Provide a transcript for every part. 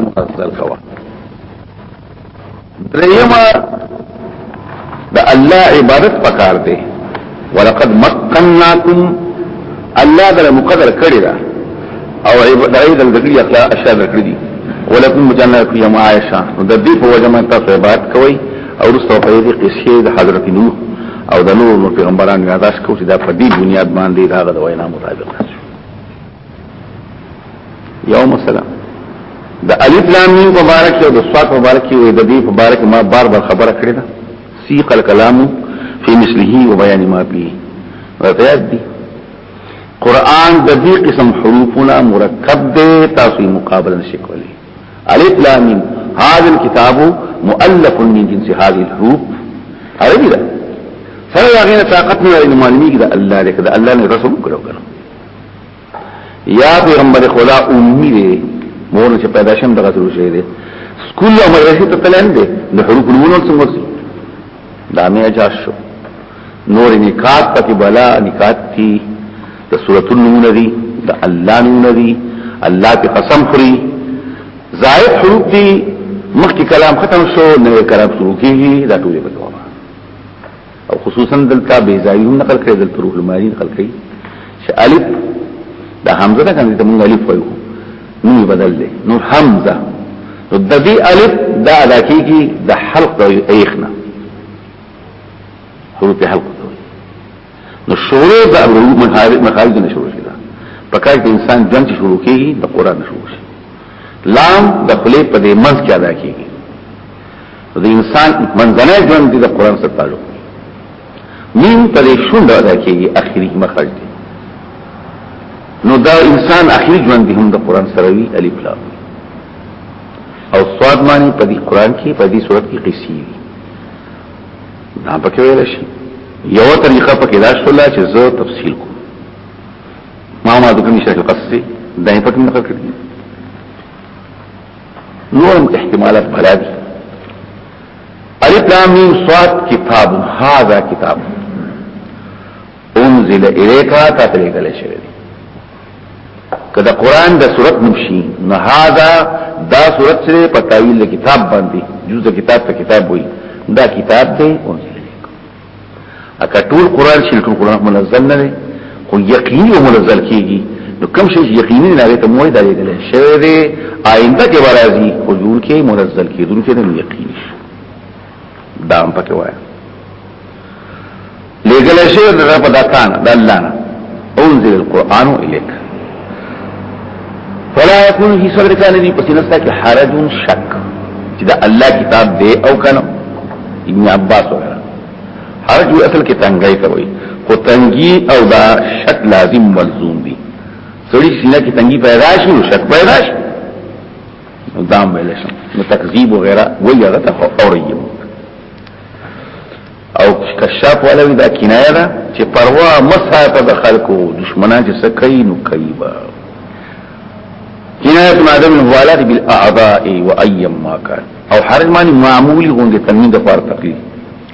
مقصد کوا درېما د الله عبادت پکار دی ولقد مكنناكم الله دل مقدر کړی دا او عبادت د دې اخلاق اشاره کړی دي ولکم جنات فی معاشا د دې په وجه من تاسو عبادت کوئ او رسو په دې قصې د حضرت نوح او د نور نو پیغمبرانو یاداش کو چې دا په دې بنیاد باندې دا د وینا مطابق راځي یو مثلا د الف لام میم مبارک او د صاد مبارک وي د دې مبارک ما بار بار خبره کړې ده سیق الکلام فی مثله و بیان ما فيه رتیاد دی قرآن د دې قسم حروفنا مرکب دی تاسو مقابله نشئ کولی الف لام میم هذا الكتاب مؤلف من جنس هذه الحروف عربي ده سره دا غینه طاقت نه لري معلومی کې دا الله دې کړه الله نه رسول کړو کنه یا پیغمبر خدا امي دې مور چې پیدا شم دغه تر شي دې سکول او مدرسې ته تلل دې د حروف نمونه څنګه دا مې اجازه شو نور نکات پکې بلا نکات دي د سورۃ النون دي د الله نون دي الله په قسم خوري زائد حروف دي مخکې کلام ختم شو نوې کلام شروع کیږي دا ټول به کوه او خصوصا دلته بیزاوی هم نقل کړی دلته روح المانی نقل کړی چې الف دا حمزه ده کنه ته مونږ الف وایو نو بدل دی نو حمزه نو د دې الف دا ادا کیږي د حلق د ایخنه حروف حلق ته وایي نو شروع د مخارج مخارج نه شروع شي دا پکای د انسان جنت شروع کیږي د قران شروع شي لام د خپل په دې منځ کې ادا کیږي د انسان منځنۍ ژوند د قران سره تعلق مين په دې شوند ادا کیږي اخري مخرج دی نو دا انسان اخري ژوند هم د قران سره وی الف لام او صاد معنی په دې قران کې په دې صورت کې قصې دي دا پکې ویل شي یو طریقه پکې دا شولا چې زه تفصیل کوم ما ما د کوم شي قصې دا یې پکې نقل کړی نورم احتمالات بلا دي الف لام میم صاد کتاب هاذا کتاب انزل الیک تا ته لګل شوی دی کله قران د صورت نمشي نه هاذا دا صورت سره په تعین کتاب باندې جزء کتاب ته کتاب وای دا کتاب دی انزل الیک اکه ټول قران شل ټول قران منزل نه دی خو یقیني او منزل کیږي نو کوم شي یقیني نه لري ته موي دا لګل شوی دی آینده کې ورازي حضور کې منزل کیدونکو نه یقیني دا هم پکې وایي لګل شي د رب د کان د الله نه انزل القران اليك فلا يكون في صدرك الذي پسینستا کې حرج شک چې دا الله کتاب دی او کنه ابن عباس وغیرہ حرج وی اصل کې تنګای کوي خو تنګي او دا شک لازم ملزوم دي سړي سینه کې تنګي پیدا شي او شک پیدا شي دام ویل شم نو تکذیب وغیرہ وی هغه ته اوریم او کشاف ولا دا کنایه ده چې پروا مساته د خلکو دشمنان چې سکای نو کوي با کنایه مادم الوالد بالاعضاء وايما كان او حرج معنی معمولی غوندې تنین د پار تقلید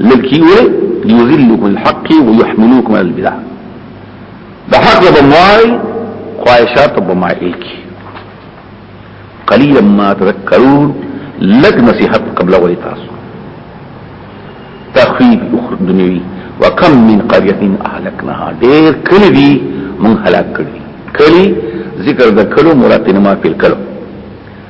لکي وي ليذلكم الحق ويحملوكم على البدع د حق په موای خواهشات په مایل کی قليلا ما تذكرون لك نصيحت قبل ولي تاسو تخفيف اخر دنيوي وكم من قريه اهلكناها دير کلی دی من هلاک کړی کلی ذکر د کلو مراد نه ما پیل کلو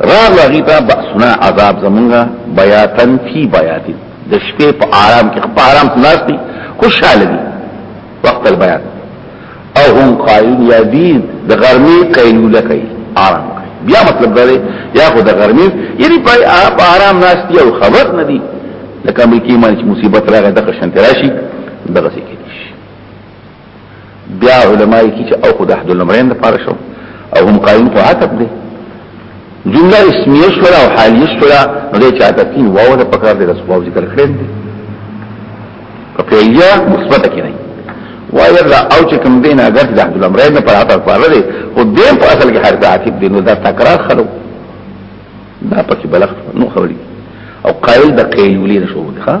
راغ هغه ته باسنا عذاب زمونږه بیاتن فی بیات د شپې په آرام کې په آرام خلاص دي خوشاله دي وقت البیان او هم قائل یا دی د غرمې قیلوله کوي آرام کوي بیا مطلب دا دی یا خو د غرمې یعنی په آرام ناس دي او خبر نه دي لکه امریکای باندې مصیبت راغی دغه شنت راشي دغه څه کې بیا علماء کی چې او خود احد الامرین لپاره شو او هم قائم خو عتب دی جمله اسمیه شو او حالیه شو نو دې چاته کی واو د پکار دې رسول ذکر کړی دی په پییا مثبت کې نه وایي را او چې کوم دین اگر د احد الامرین نه پر عتب پاره دی او دې په اصل کې حرف عتب دی نو دا تکرار خلو دا پکې بلغ نو خبرې او قائل د قیلولی نشو دی ها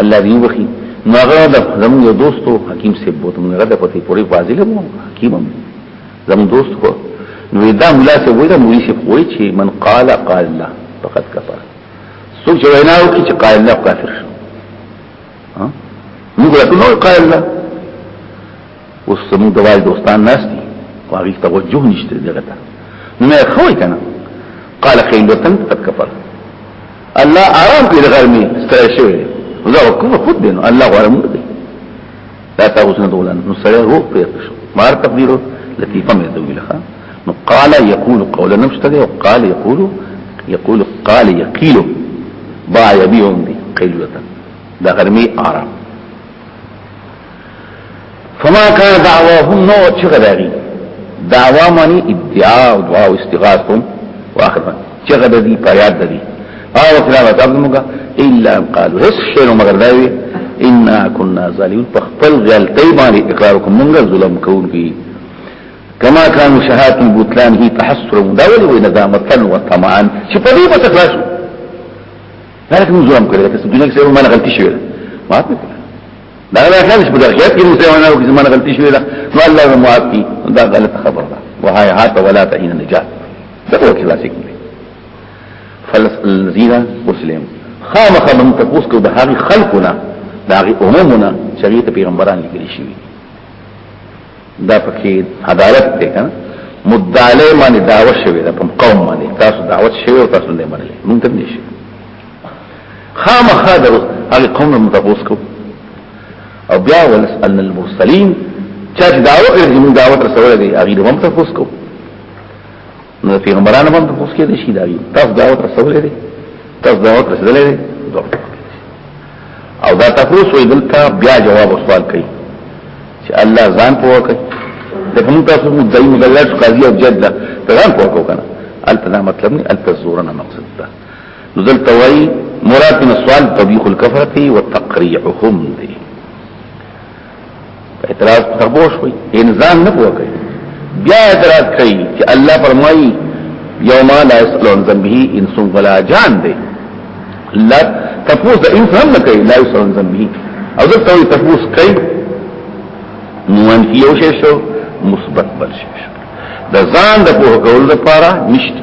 الله دې وبخي نو هغه د زمو یو دوستو حکیم سی بوت موږ غته پتی پوری فاضل مو حکیم زمو دوست کو نو دا مولا سی وای دا مولی سی وای چې من قال قال الله فقط کفر څوک چې وینا وکړي چې قال الله کافر شو ها موږ ته نو قال الله اوس زموږ د وای دوستان ناس دي او هغه توجه نشته دغه ته نو نه خوي کنه قال خيل وطن قد كفر الله آرام دې غرمي ستړي شوی زه کوم خود دې نو الله غرم دې لا تاغوتنا دولان نو سره هو پیر شو مار تقدیرو لطیفه مې دوی لخوا نو قال يقول قولا نمشتده وقال يقول يقول قال يقيل با يبيعون دي قيل وطن دا غرمي آرام فما کان دعواهم نو چغه داری دعوا معنی ادعا او دعا او استغاث کوم واخر باندې چغه د دې پیاد د دې او خلاف تاسو موږ الا قالوا هس شنو مگر داوی ان كنا ظالمون په خپل غلطي باندې اقرار کوم موږ ظلم کوونکی کما کان شهادت البطلان هي تحسر دا ولي وي ندامت او طمعا چې په دې به تخلاص دا کوم ظلم کړی دا څه دنیا کې سره ما غلطي شوی ما ته دا نه خیال چې په درخیات کې موږ ونه او زمونه غلطي شوې ده نو الله به معاف کړي دا غلط خبر ده وهاي هات ولا تعين نجات دا هو کلاسیک دی فلس الذين مسلم خامخ من تقوس کو د هغه خلقنا د هغه عمومنا شریعت پیغمبران لیکل شي دا پکې عدالت دی کنه مدعی باندې دعوه شوی ده په قوم باندې تاسو دعوت شوی او تاسو نه منلې مونږ ته نشي خامخا د هغه قوم نه متفوس کو او بیا ولسألنا المرسلین چا چې دعوت لري موږ دعوت رسول دي هغه د مم تفوس کو نو پیغمبرانو هم تفوس کې دي شي دا تاسو دعوت رسول دي تاسو دعوت رسول دي او دا تفوس وي دلته بیا جواب او سوال کوي چې الله ځان پوهه کوي دا کوم تاسو مو دایمه دلته قضیه جدا ځان پوهه کوي کنه البته دا مطلب نه البته زورنا مقصد ده نو دلته وایي مراد من السؤال تبيخ الكفرة وتقريعهم دي اعتراض تبوش وي انسان نه پوهه بیا اعتراض کوي چې الله فرمایي یوم لا يسأل عن ذنبه انس ولا جان دي لا تفوز د انسان نه کوي لا يسأل عن ذنبه او دلته وي تفوز کوي نوان کی یو شی شو مثبت بل شی شو د ځان د پوهه کولو لپاره نشته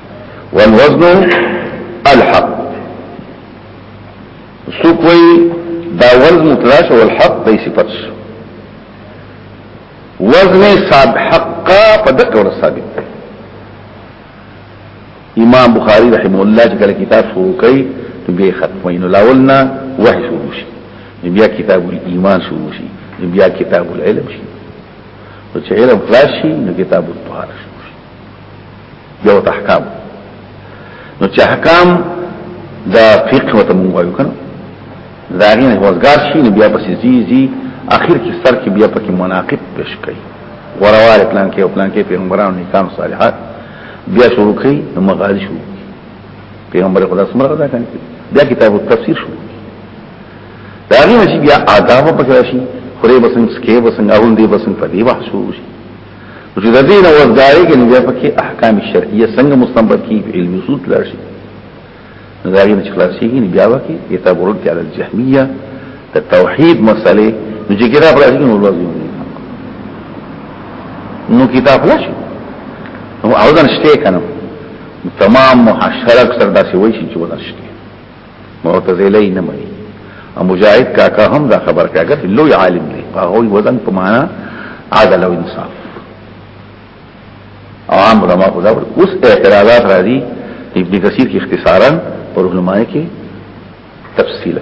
والوزن الحق سوکوی دا وزن متلاش والحق دی صفت شو وزن صاحب حقا په دغه ور ثابت دی امام بخاری رحم الله چې کله کتاب شروع کړي نو به ختمین الاولنا وحی شروع شي بیا کتاب الايمان شروع شي بیا کتاب العلم شي نو چې علم خلاص شي نو کتاب الطهاره یو احکام نو چې احکام دا فقه وته مونږ وایو کنه دا غینه وزګار شي نو بیا پسې زی زی اخر کې سر کې بیا پکې مناقب پیش کړي غوروال پلان کې او پلان کې پیغمبرانو نکام صالحات بیا شروع کړي نو مغازي شو پیغمبر خدا سمره غدا کنه بیا کتاب التفسیر شو دا غینه چې بیا آداب پکې راشي خوري بسنګ سکه بسنګ اون دی بسنګ پدی واه شو شي د دې نه وځداري کې نه پکې احکام شرعیه څنګه مستنبط کیږي علم اصول لار شي دا غي چې خلاص شي نه بیا وکي کتاب ورته علي الجهميه د توحید مسلې نو چې کتاب راځي نو لازم دي نو کتاب لاشي نو اودن شته کنه تمام محشرک سره داسې وایي چې ودن شته معتزله نه مني او مجاهد کاکا هم دا خبر کاګه لوی عالم دی هغه وزن په معنا عادل او انصاف او عام علماء خدا اوس اعتراضات را دي ابن کثیر کی اختصارا پر علماء کې تفصیلا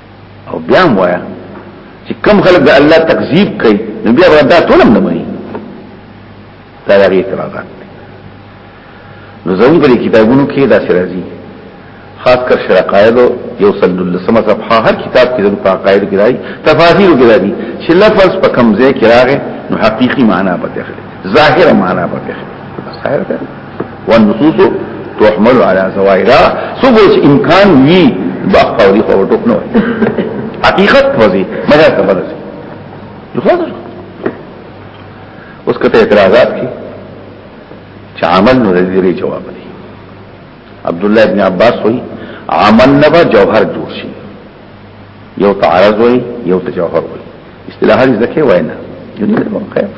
او بیا وایا چې کم خلک د الله تکذیب کوي نو بیا وردا ټول نه مني دا یې اعتراضات نو زموږ په کتابونو کې دا سره راځي خاص کر شرع قائد یو صلی الله علیه وسلم صفحه هر کتاب کې د قائد کې راځي تفاسیر کې راځي چې لفظ په کم ځای کې راغی نو حقيقي معنا پته اخلي ظاهر معنا پته اخلي ظاهر والنصوص تحمل على زوائرها سوچ امکان وی باخ قولی خو ټوک نه حقیقت وځي مګر ته ورسي نو خلاص اوس کته اعتراضات کی چې عمل نو دې جواب دی عبد الله ابن عباس وی عمل نه جوهر جوړ شي یو تعارض وي یو تجوهر وي اصطلاحات ځکه وینا یو نه کوم خیر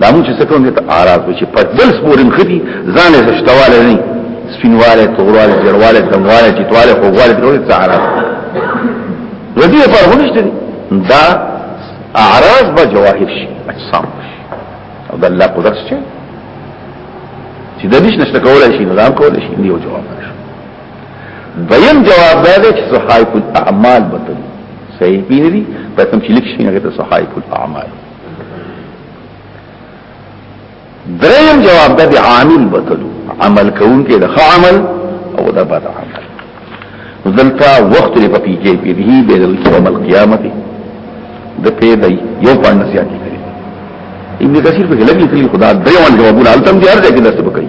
دا موږ څه کوم ته اعراض وي چې په دل سپورم خدي ځان یې زشتواله نه سپینواله تورواله جرواله دمواله چتواله خوواله ټول څه اعراض ودی په هغه نشته دا اعراض به جواهر شي اجسام او د الله قدرت شي چې د دې نشته کولای شي نظام کولای شي دی او جواب دویم جواب دا دی چې صحائف الاعمال بتل صحیح پینې دي په کوم چې لیک شي هغه ته صحائف الاعمال دریم جواب دا دی عامل بتل عمل کوون کې د عمل او د بد عمل ذلتا وخت لري په کې کې به به د یوم القیامت د په دی یو پاند سیاتی کړي ابن کثیر په لګي کړي خدا دریم جوابونه التم دي هر ځای کې درته وکړي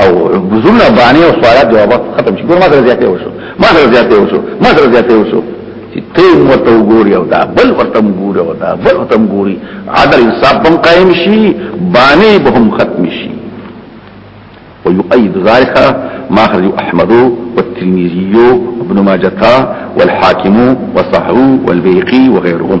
او بزرنا باندې او سوال جواب ختم شي ګور ما سره زیاته وشو ما سره زیاته وشو ما سره زیاته وشو چې ته ورته وګوري او دا بل ورته وګوري او دا بل ورته وګوري عدل انصاف هم قائم شي باندې به هم ختم شي ويؤيد ذلك ما خرج احمد والترمذي وابن ماجه والحاكم وصحو والبيقي وغيرهم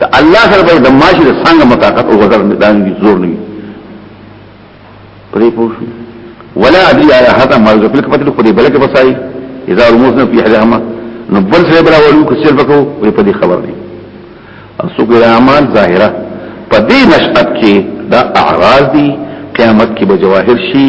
ته الله سره به د ماشي څنګه مطاقت او غزر نه دانګي زور نه پرې پوښ ولا ادري على هذا ما يذكر لك پتل خو دې بلکې بسای اذا رموزنا في احدهما نو بل سره بلا ولو کو سر بکو وې په دې خبر دي اسو ګل اعمال ظاهره په دې نشأت کې دا اعراض دي قیامت کې به جواهر شي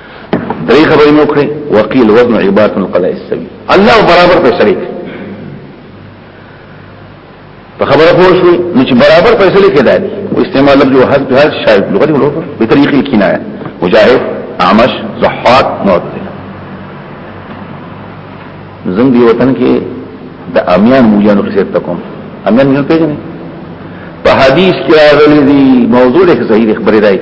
درې خبرې مو کړې وقيل وزن عبارت القضاء السوي الله برابر فیصله کوي په خبره پوه شوي نو چې برابر فیصله کوي دا استعمال لفظ او حذف هر شاید لغوي ولوف په طریق الکنایه مجاهد اعمش ضحاک معتزله زم دی وطن کې د امیان مولیانو قصه تکوم امیان مولیان پیژنې په حدیث کې راغلي دي موضوع له صحیح خبره راځي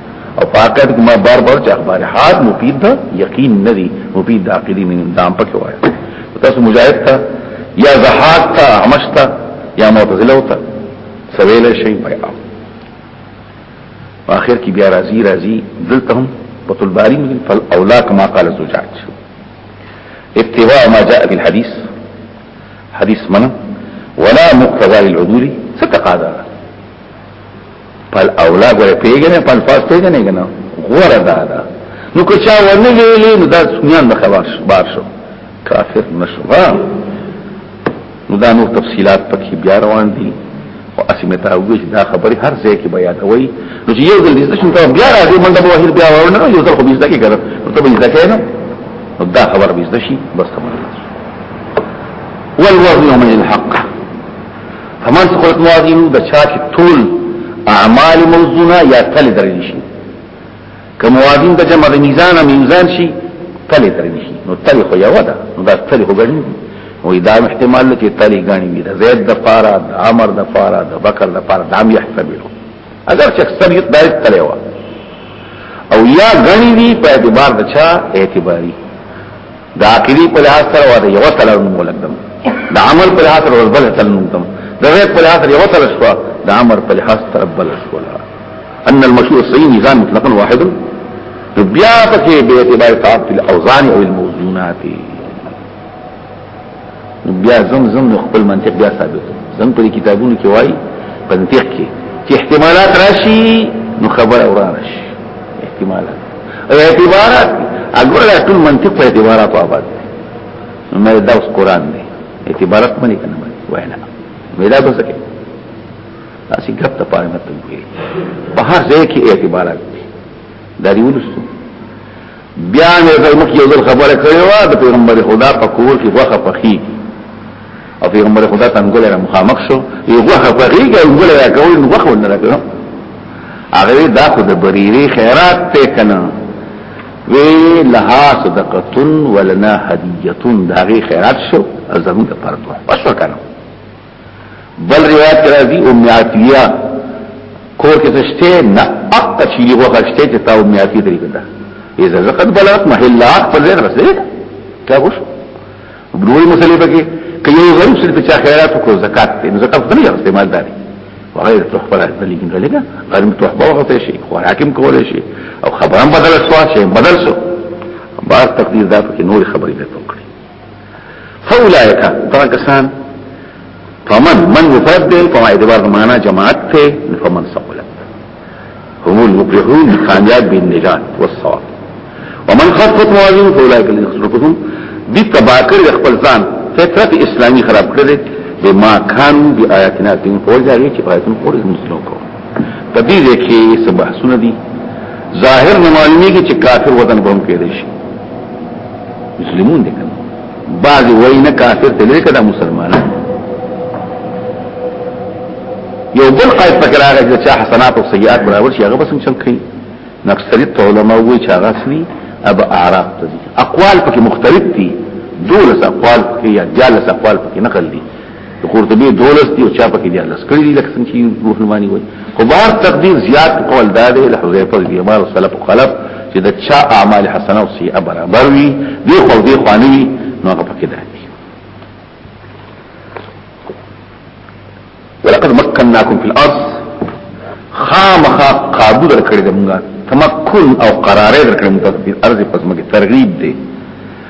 او پاکت کومه بار بار چې اخبار حال مفید ده یقین نه دی مفید عقلی من دام پکې وایي تاسو مجاهد ته یا زحاق ته همش ته یا معتزله ته سویل شي بیا اخر کې بیا راځي راځي دلته هم په طلباري من فالاولا كما قال الزجاج اتباع ما جاء في الحديث حديث منه ولا مقتضى للعدول ستقاضى پل اولا ګره پیګنه پل پاس پیګنه کنه غوړه دا دا نو که چا ونه ویلې نو دا سنیان به خبر شو بار شو کافر نشو ها نو دا نو تفصيلات پکې بیا روان دي او اسمه ته وګورئ دا خبره هر ځای کې بیا دا وایي نو چې یو ځل دې شنو ته بیا راځي منډه به وهل بیا ورنه یو ځل خو به ځکه کړو نو ته به ځکه نه نو دا خبر به ځشي بس تمام والوزن من الحق فمن ثقلت موازینو د چا چې ټول اعمال موزونه یا تل درې شي که موازین د جمع د میزان میزان شي تل درې شي نو تل خو یو ده نو دا تل خو ګڼي او دا احتمال چې تل ګڼي وي د زید د فارا د عمر د فارا د بکر د فارا دام یحتمل اگر چې اکثر یو دایت تل و او یا غنی دی په اعتبار د چا اعتباری د عقلی په لحاظ سره وته یو تل مولدم د عمل په لحاظ سره بل تل مولدم د غیر په لحاظ سره یو تل شو د امر په لحاظ سره بل شو ان المشروع الصحيح ميزان مطلقا واحد بیا پکې به اعتبار تعاطي الاوزان او الموزونات بیا زم زم نو خپل منطق بیا ثابت زم په کتابونو کې وای په منطق کې چې احتمالات راشي نو خبر اور راشي احتمالات او اعتبارات اګور دا ټول منطق په اعتبارات آباد دی نو مې دا اوس قران دی اعتبارات منی کنه منی وینا مې دا څه کې اسی غپ ته پاره مت وي په هر ځای کې اعتبارات دي دا دی ولستو بیا مې په مخ یو ځل خبره کړې و د پیغمبر خدا په کور کې غوخه پخې او پیغمبر خدا ته انګل را مخامخ شو یو غوخه پخې کې انګل را کوي نو غوخه ونه راکړو هغه دا خو د بریری خیرات ته کنه وی لها صدقتن ولنا هدیتن دا غي خیرات شو زموږ پرتو وشو کنه بل روایت کې راځي ام عتیه کور کې تشته نه اق چیلی هو خشته چې تا ام عتیه درې کنده اذا زقد بلغت محل اخ پر زیر رسې کا وش بلوی مسلې پکې که یو غریب سره په چا خیرات کو زکات ته زکات نه یې استعمال داري وغیر تحفه راځي لیکن غلګه غرم تحفه وخت شي خو حاکم کول شي او خبرم بدل شو شي بدل شو بار تقدیر دا پکې نور خبرې ته وکړي فاولائک دا کسان فمن من مفرد دی په اعتبار د معنا جماعت ته فمن ثقلت هم المفلحون کامیاب بین نجات والصواب ومن خفت موازین فاولائک الذین خسروا دي تباکر خپل ځان فطرت اسلامی خراب کړل بما كانوا بآياتنا دین په وجه یې چې آیاتونه پورې مسلو کو په دې کې څه بحثونه دي ظاهر نمالمی کې چې کافر وطن بم کېدې شي مسلمون دي کنه بعض وای نه کافر ته لري کدا مسلمانان یو بل قائد پکې راغی چې حسنات او سیئات برابر شي هغه بسم چل کوي نکسریت علماء وی چې هغه سني اب اعراب ته دي اقوال پکې مختلف دي دولس اقوال پکې یا جالس اقوال پکې نقل دي قرطبي دولس دی او چا پکې دی الله سکړي دي لکه څنګه چې روح المانی وایي خو بار تقدیر زیات قول دا دی له حذیفه رضی الله عنه سلف خلف چې د چا اعمال حسنه او سیئه برابر وي دی خو دی خوانوي نو هغه پکې دی ولقد مكنناكم في الارض خامخا قابو در کړی دمغه تمکن او قرارې در کړی متفق ارض پس مګه ترغیب دی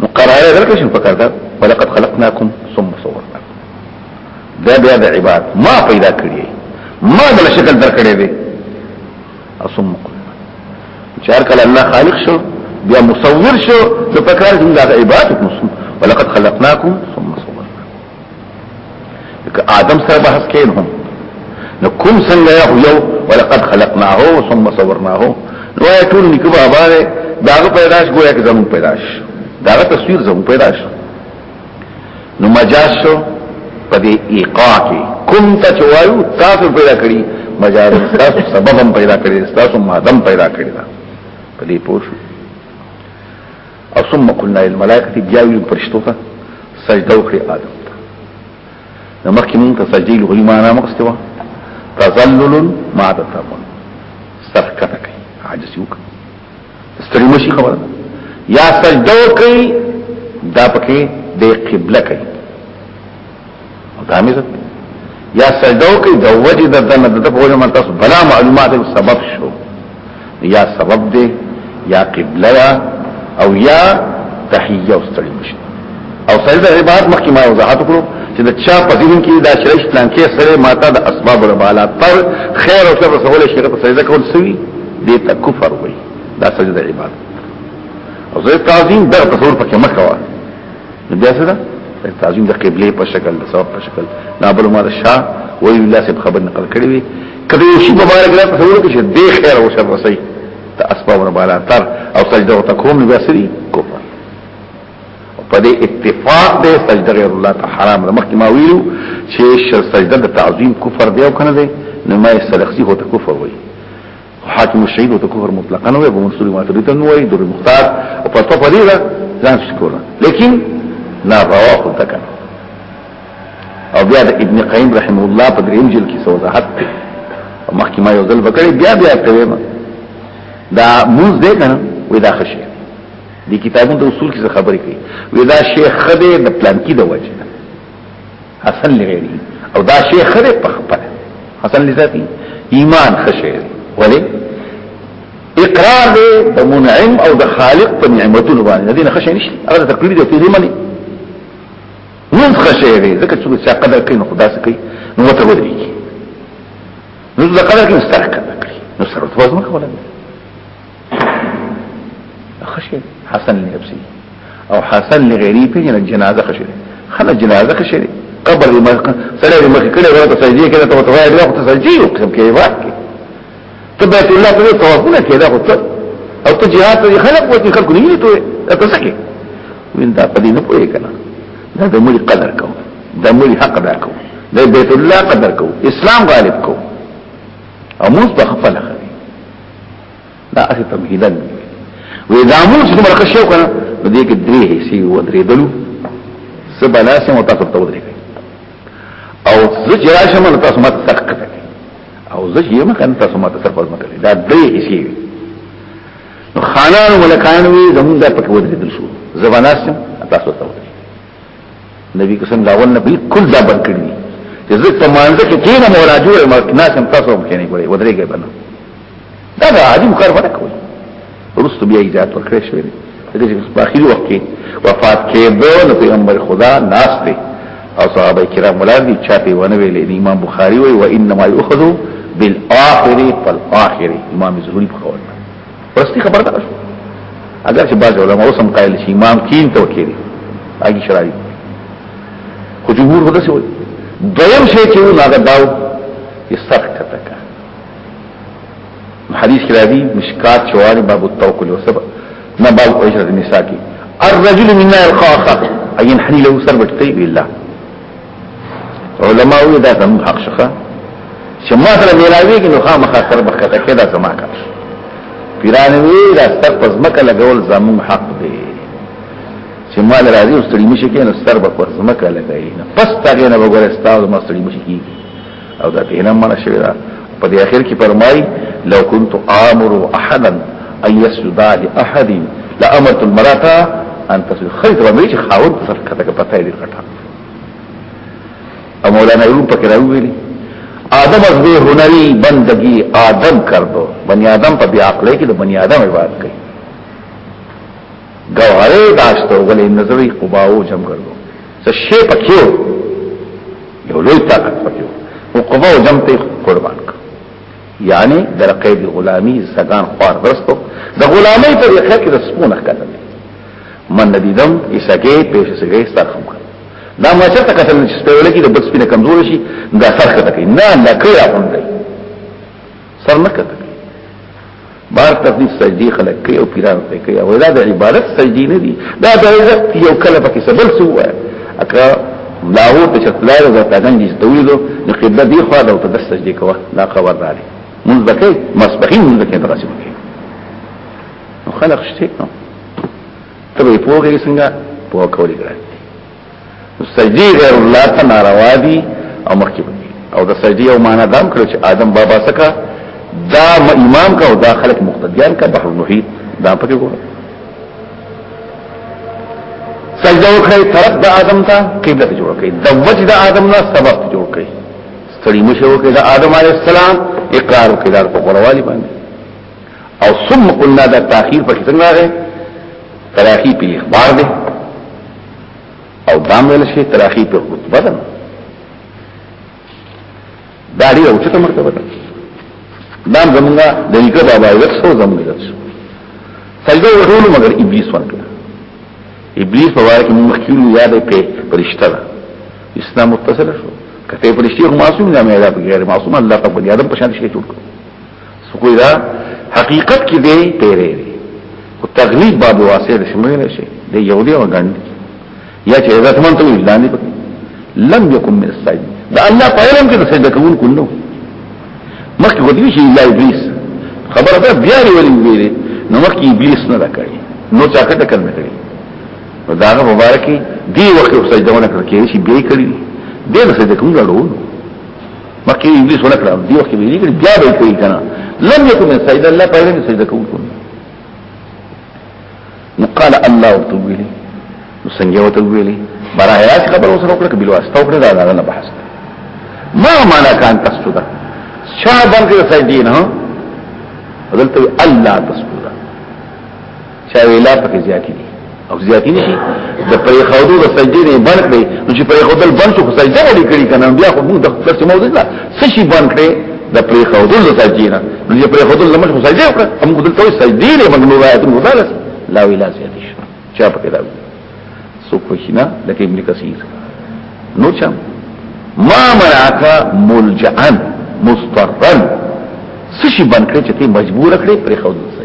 نو قراره درکړ شي پکار ده ولقد خلقناكم ثم صورناكم دا بیا د عباد ما پیدا کړی ما د شکل درکړې دي ثم چار کله الله خالق شو بیا مصور شو د پکار څنګه عبادت مسلم ولقد خلقناكم ثم که آدم سره بحث کین هم نو کوم څنګه یو یو ولقد خلقناه ثم صورناه نو یا ټول نکو بابا دی داغه پیداش گویا که زمون پیداش داغه تصویر زمون پیداش نو مجاز شو په دې ایقاع کې کوم ته چوایو تاسو پیدا کړی مجاز تاسو سبب هم پیدا کړی تاسو مادم پیدا کړی دا په دې پوښتنه او ثم قلنا للملائکه بیا ویل پرشتو ته سجده وکړي آدم ته نو مخکې موږ ته سجده لغوي معنا مقصد و تذلل مع تتبن سرکته کوي عاجز یو کوي ستړي مشي خبره یا سجده وکړي دا پکې د قبله کوي دامي ده یا سجده کوي د وجه د دنه د په وجه متاس بلا معلومات سبب شو یا سبب دی یا قبله او یا تحیه واستړي مشي او سجده عبادت مخکې ما وضاحت کړو چې د چا په ذهن کې دا شرش پلان کې سره ماته د اسباب البالا تر خیر او شر رسول شي په سجده کول سوي دې ته کفر وي دا سجده عبادت او زه تعظیم در تصور پکې مکوه بیا څه ده تعظیم د قبله په شکل د ثواب په شکل نه بل ما شاه وی الله سب خبر نقل کړی وی کله یو شی مبارک نه تصور کې شه دی خیر او شر وسی ته اسباب نه بالا تر او سجده او تکوم بیا سری کوفر په دې اتفاق دې سجده غیر الله ته حرام ده مخکې ما ویلو چې سجده د تعظیم کفر دی او کنه دی نو ما یې سلخصي هو ته کفر وایي حاکم الشهید او کفر مطلقاً وي ابو منصور ماتري ته نوې د مختار او په تفری ده ځان شکوله لیکن نا روا خو تکا او بیا د ابن قیم رحم الله په دریم جلد کې سوزحت او مخکې ما یو ځل وکړي بیا بیا کوي ما دا موز دې کنه وې دا خشه دي کتابونو د اصول کې خبرې کوي وې دا شیخ خده د پلان کې د وجه حسن لغیره او دا شی خره په خپل حسن لذاتی ایمان خشه ولی اقرار دی د منعم او د خالق په نعمتونو باندې دین خشه نشته هغه تقریر دی په دې معنی نو خشه دی ځکه چې قدر کوي خدا سکی نو ته ودی نو ځکه قدر کوي سترک نو سره توازن کوله خشي حسن لنفسي او حسن لغيري په جنازه خشي خلا جنازه خشي قبر المخ سره المخ کړه ورته سجدي کړه ته ته وایي وخت سجدي او قسم کې واک تبعت الله په توازن کې دا خو او ته جهاد ته خلق وتی خلق نه یې ته ته سکه وین دا په دې نه پوهې کنه دا د مړي قدر کو دا مړي حق دا کو دا بیت الله قدر کو اسلام غالب کو او موږ په خپل دا اخی تمهیدن وی دامون سکم رقشیو کنا نو دیکی دری حیثی ودری دلو سبا ناسی متاسو تودری کئی او زج راشم نو تاسو ماته سر کته او زج یې مکه تاسو ماته سر پز مکه دا درې شي نو خانان ولکان وی زمونږ پکې ودرېدل شو زباناسم تاسو ته نبی قسم داول نه بالکل دا بند کړی چې زه په مانځه کې کینه مولا جوړ ما نه سم تاسو هم کینې کوي ودرېږي بنه دا دا عادي کار ونه کوي ورستو بیا ایجاد ورکړې شوې دې چې په اخیری وخت کې وفات کېدو نو پیغمبر خدا ناس دی او صحابه کرام ولادي چاته ونه ویلې امام بخاری وی و انما یؤخذ بالاخر فالاخر امام زهری په قول پرستی خبر ده اگر چې بعض علماء اوس هم قائل شي امام کین ته وکړي اګي شرعي خو جمهور هدا څه وي دویم شی چې موږ هغه داو چې سرخ کته کا حدیث کې راځي مشکات چوار باب التوکل او سبب نه باب عشرت النساء کې الرجل منا يلقى اخاه اين حني له سر بټي بالله علماء وی دا زمو حق شخه چې ما سره ملاوي کې نو خامخا سر بخته کې دا زما کار پیران وی دا ستر پس مکه لګول زمو حق دی چې مال راځي او ستړي مشي کې نو ستر به پر زمکه لګایي نه پس تاګه نه وګوره ستاسو ما ستړي مشي کې او دا دینه منه شوی دا په دې اخر کې فرمایي لو كنت امر احدا ان يسجد لاحد لامرت المراه ان تسجد خير ما يجي خاور سر کته پته دې کټه او مولانا یو پکې راوویل آدم از به هنری بندگی آدم کردو بنی آدم په بیا عقلې کې د بنی آدم عبادت کوي گوهره داشته ولې نظری قباو جمع کردو څه شی پکې یو لوی طاقت پکې او قباو جمع ته قربان کړ یعنی در قید غلامی زگان خوار برستو د غلامی په اخر کې د سپونه کړل من ندیدم ایساګه پیش سګه سرخم کړ دا ما چرته کتل چې سپېول کې د بل سپینه کمزور شي دا سر کته کوي نه نه کوي هم دی سر نه کته کوي بار تقدیس سجدي خلق کوي او پیران کوي کوي او دا د عبادت سجدي نه دي دا د عزت یو کله پکې سبل سو اکا لاو ته چتلای او ته غنډي دویلو نو قبله دی خو دا ته د سجدي کوه دا خبر راځي مونږ بکې مسبخین مونږ کې دراسه کوي خلق شته ته به پوهږي څنګه پوه کولی ګران سجدي غیر الله ته ناروا دي او مخکې او د سجدي او معنا دام کړو چې آدم بابا سکا دا امام کا او دا خلق مقتدیان کا بحر محیط دا پکې ګوره سجده وکړي طرف د آدم ته قبله جوړ کړي د وجه د آدم نه سبب جوړ کړي ستړي مشه وکړي د آدم علی السلام اقرار وکړي د قرآن باندې او ثم قلنا دا تاخير پکې څنګه راغی تراخی په اخبار دی او دام ویل شي تراخی په خطبه ده دا ډیره اوچته مرتبه ده دام زمونږه د نیکه بابا عزت سو زمونږ عزت سو سجده ورولو مگر ابلیس ورکړه ابلیس په واره کې مخکیلو یاد په پرشتہ ده اسلام متصل شو کته پرشتي معصوم نه مې دا په غیر معصوم الله په بنی آدم په شان شي جوړ کړ سکوی دا حقیقت کې دی پیری دی او تغلیب باب واسه د شمول شي د یهودي او غندي یا چې عزت مونته وي لاندې پکې لم یکم من السجد دا الله په علم کې د سجده کوون کولو مخکې ودی شي الا ابلیس خبره ده بیا ویلې ویلې نو مخکې ابلیس نه دا کړی نو چا کته کلمه کړی نو دا هغه مبارکي دی وخت سجده ونه کړ کې شي به کړی دې سجده کوون غړو مکه انګلیس ولا کړم دی وخت ویلي کړي بیا به کوي کنه لم يكن سيد الله پایله نه سجده کوو نو قال الله وتویلی نو څنګه وتویلی براه راس خبر اوسره وکړه کبي واسطه وکړه دا دا نه بحث ما معنا کان تسجد شابن کې سجدین ها دلته الله تسجد چا ویلا پکې زیاتی دي او زیاتی نشي د پرې خودو د سجدې نه بند کړي نو چې پرې خودل بند شو سجده نه کړي کنه بیا خو موږ د خپل موضوع نه څه شي بند کړي د پرې خودو د سجدې نه نو چې پرې خودل لمر خو سجده وکړه هم خودل ته سجدې نه بند نو راځي نو خلاص لا ویلا زیاتی شو چا پکې دا سو کوښینا لکه ابن کثیر نو چم ما منعك ملجأن مسترن سشي بند کړی چې ته مجبور کړې پرې خودل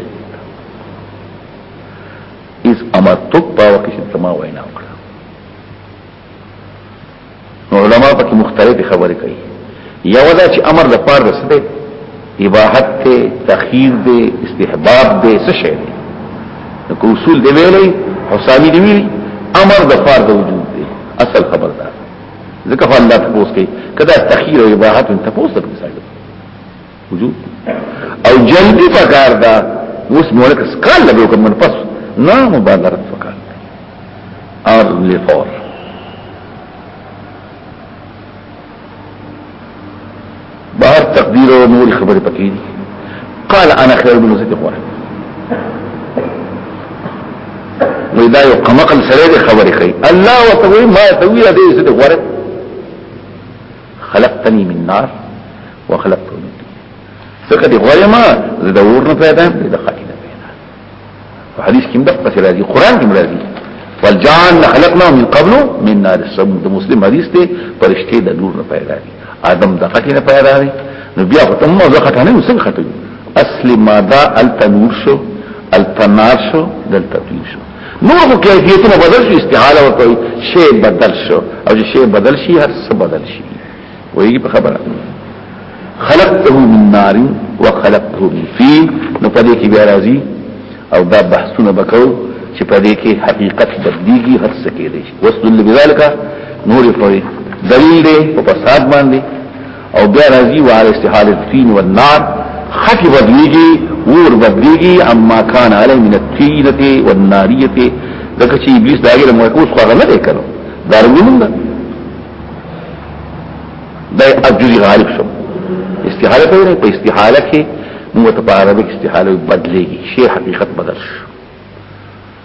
اس امر تک پا وقت شد کما وینا وکړه علماء پاکی مختلف خبری کئی یو دا چې امر د پاره رسې دی اباحت دی تخیر دی استحباب دی څه شی دی نو اصول دی ویلې حسامی دی ویلې امر د پاره د وجود دی اصل خبر ده ځکه الله تاسو کوي کدا تخیر او اباحت تاسو تاسو کوي وجود او جلدی پکار دا اوس مولک سکال لګو کوم من پس نه مبادرت پکار اور لفور بهر تقدیر او نور خبرې پکې دي قال انا خير من زيد خوره نو دا یو قمقل سره خبرې کوي الله وتعالى ما توي دې زيد خوره خلقتنی من نار وخلقت من دین څکه دی غوړې ما زه د اور نه پیدا یم د خاکی نه پیدا په حدیث کې مدق پس راځي قران کې راځي والجان خلقنا من قبل من نار السم د مسلم حدیث ته پرشته د نور نه پیدا دي ادم د خاکی نه پیدا دي نو بیا خو تم زه خاطر نه وسنګ خاطر اصل ماده التنور شو التنار شو دلته شو نو خو کیفیتونه بدل شو استحاله ورته شی بدل شو او چې شی بدل شي هر څه بدل شي وایي په خبره خلقته من نار وخلقته من فين نو پدې کې بیا راځي او دا بحثونه وکړو چې پدې کې حقیقت بدلیږي هر څه کې دي وصل بذالک نور په دلیل دی په فساد باندې او بیا راځي وعلى استحال الطين والنار خټي بدليږي ور بدليږي اما كان عليه من الطينه والناريه لکه چې ابلیس دا غیر مرکوز خو هغه نه دی کړو دا رنګونه ده دا اجري غالب شو استحاله ته نه په استحاله کې مو ته په عربي استحاله بدليږي شی حقیقت بدل شو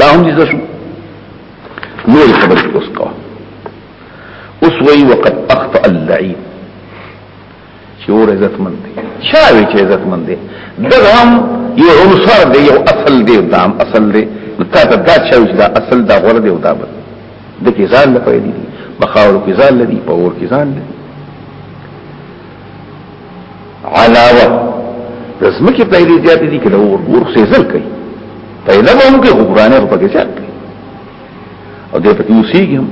دا هم دې شو نور خبر اوس کا اوس وی وقد اخطا اللعين چې اور عزت مند دی چا وی چې عزت مند دی دا هم یو عنصر دی یو اصل دی دا هم اصل دی تا ته دا چا وی دا اصل دا غره دی او دا بل د کې ځان نه پیدا دي بخاور کې ځان لري په اور کې ځان لري علاوه د زمکه پیدا زیات دي کله ور ور سیزل کوي پیدا به هم کې غبرانه په کې زیات کوي او دې پکې اوسېږي هم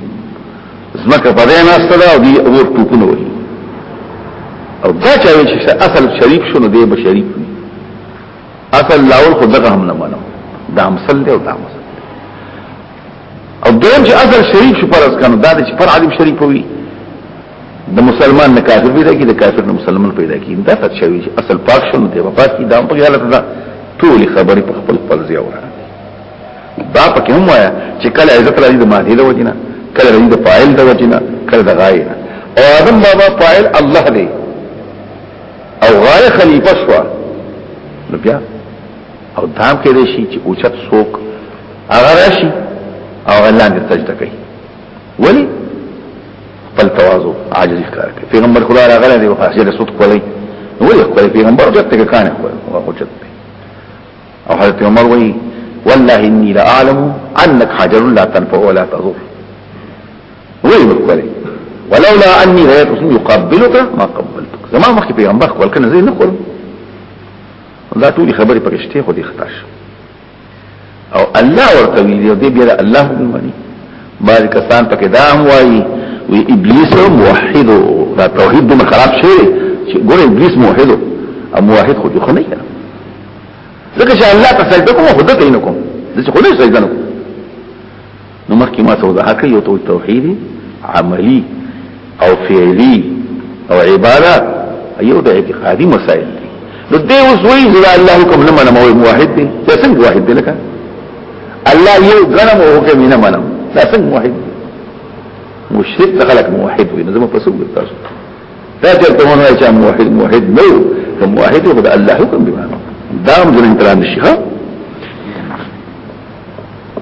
زمکه په دې ناستله او دې ور ټوپونه وي او دا چا وی چې اصل شریف شونه دې به شریف وي اصل لاول خو دغه هم نه منو دا مسل دی او دا مسل او دویم چې اصل شریف شو پر اسکانو دا چې پر عالم شریف وي د مسلمان نه کافر پیدا کی د کافر نه مسلمان پیدا کی دا څه شوی چې اصل پاک شون دی پاک کی دا په حالت دا ټول خبرې په خپل خپل ځای وره دا پکې هم وایا چې کله عزت راځي د ماده له وجنه کله راځي د فاعل د وجنه کله د غایې او ادم بابا فاعل الله دی او غایې خلیفہ شو نو بیا او دام کې راشي چې اوچت څوک هغه راشي او الله دې سجده کوي ولی خپل تواضع عاجزی ښکار کوي پیغمبر خدا راغلی دی په حجر صدق ولي ولی خپل پیغمبر جت کې کانه خپل او حجت او حضرت عمر وی والله اني لا اعلم انك حجر لا تنفع ولا تضر وی خپل ولولا اني غير رسول يقبلك ما قبلتك زمان مخکې پیغمبر خپل کنه زي نه خپل دا ټول خبرې پکشته خو دې خطا شو او الله ورته ویلي او دې بیا الله هم مانی بعض کسان پکې دا هم وایي وی ابلیس موحد دا توحید دې خراب شي چې ګوره ابلیس موحد او موحد خو دې خو نه کړه ځکه چې الله تسجد کوم خدای ته نه کوم ځکه خدای سجده نه کوم نو مخکې ما ته وضاحت یو ته توحید عملی او فعلی او عباده ایو د اعتقادي مسائل دي نو دې اوس وایي چې الله حکم نه منم او موحد دي چې څنګه واحد دي لکه الله یو غنم او حکم نه منم دا څنګه واحد دي مشرک د خلق موحد وي نو زما په څه وګورئ تاسو دا چې ته مونږه چې موحد موحد نو کوم واحد خدای الله حکم به دام ځل انتران شي ها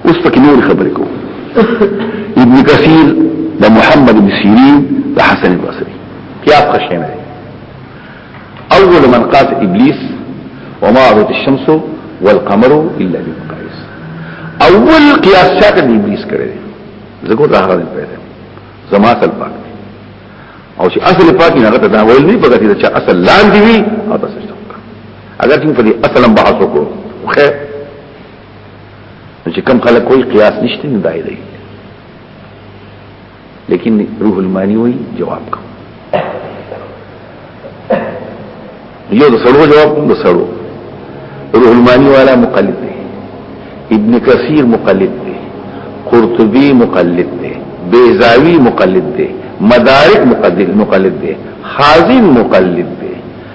اوس پکې نور خبرې کوو ابن کثیر د محمد بن سیرین د حسن البصری قیاس خشین دی اول من قاس ابلیس وما عبد الشمس والقمر الا بالمقاييس اول قیاس چا کړی ابلیس کړی زګو دا هغه پیدا زما سل پاک او چې اصل پاک نه غته دا ویل نه بغیر چې اصل لاندې وي او تاسو اگر چې په دې اصلا بحث وکړو خیر چې کم خلک کوئی قیاس نشته نه دای دی لیکن روح المانی وی جواب کوم یو د سړو جواب کوم د سړو روح المانی والا مقلد دی ابن کثیر مقلد دی قرطبی مقلد دی بیزاوی مقلد دی مدارک مقلد مقلد دی حازم مقلد دی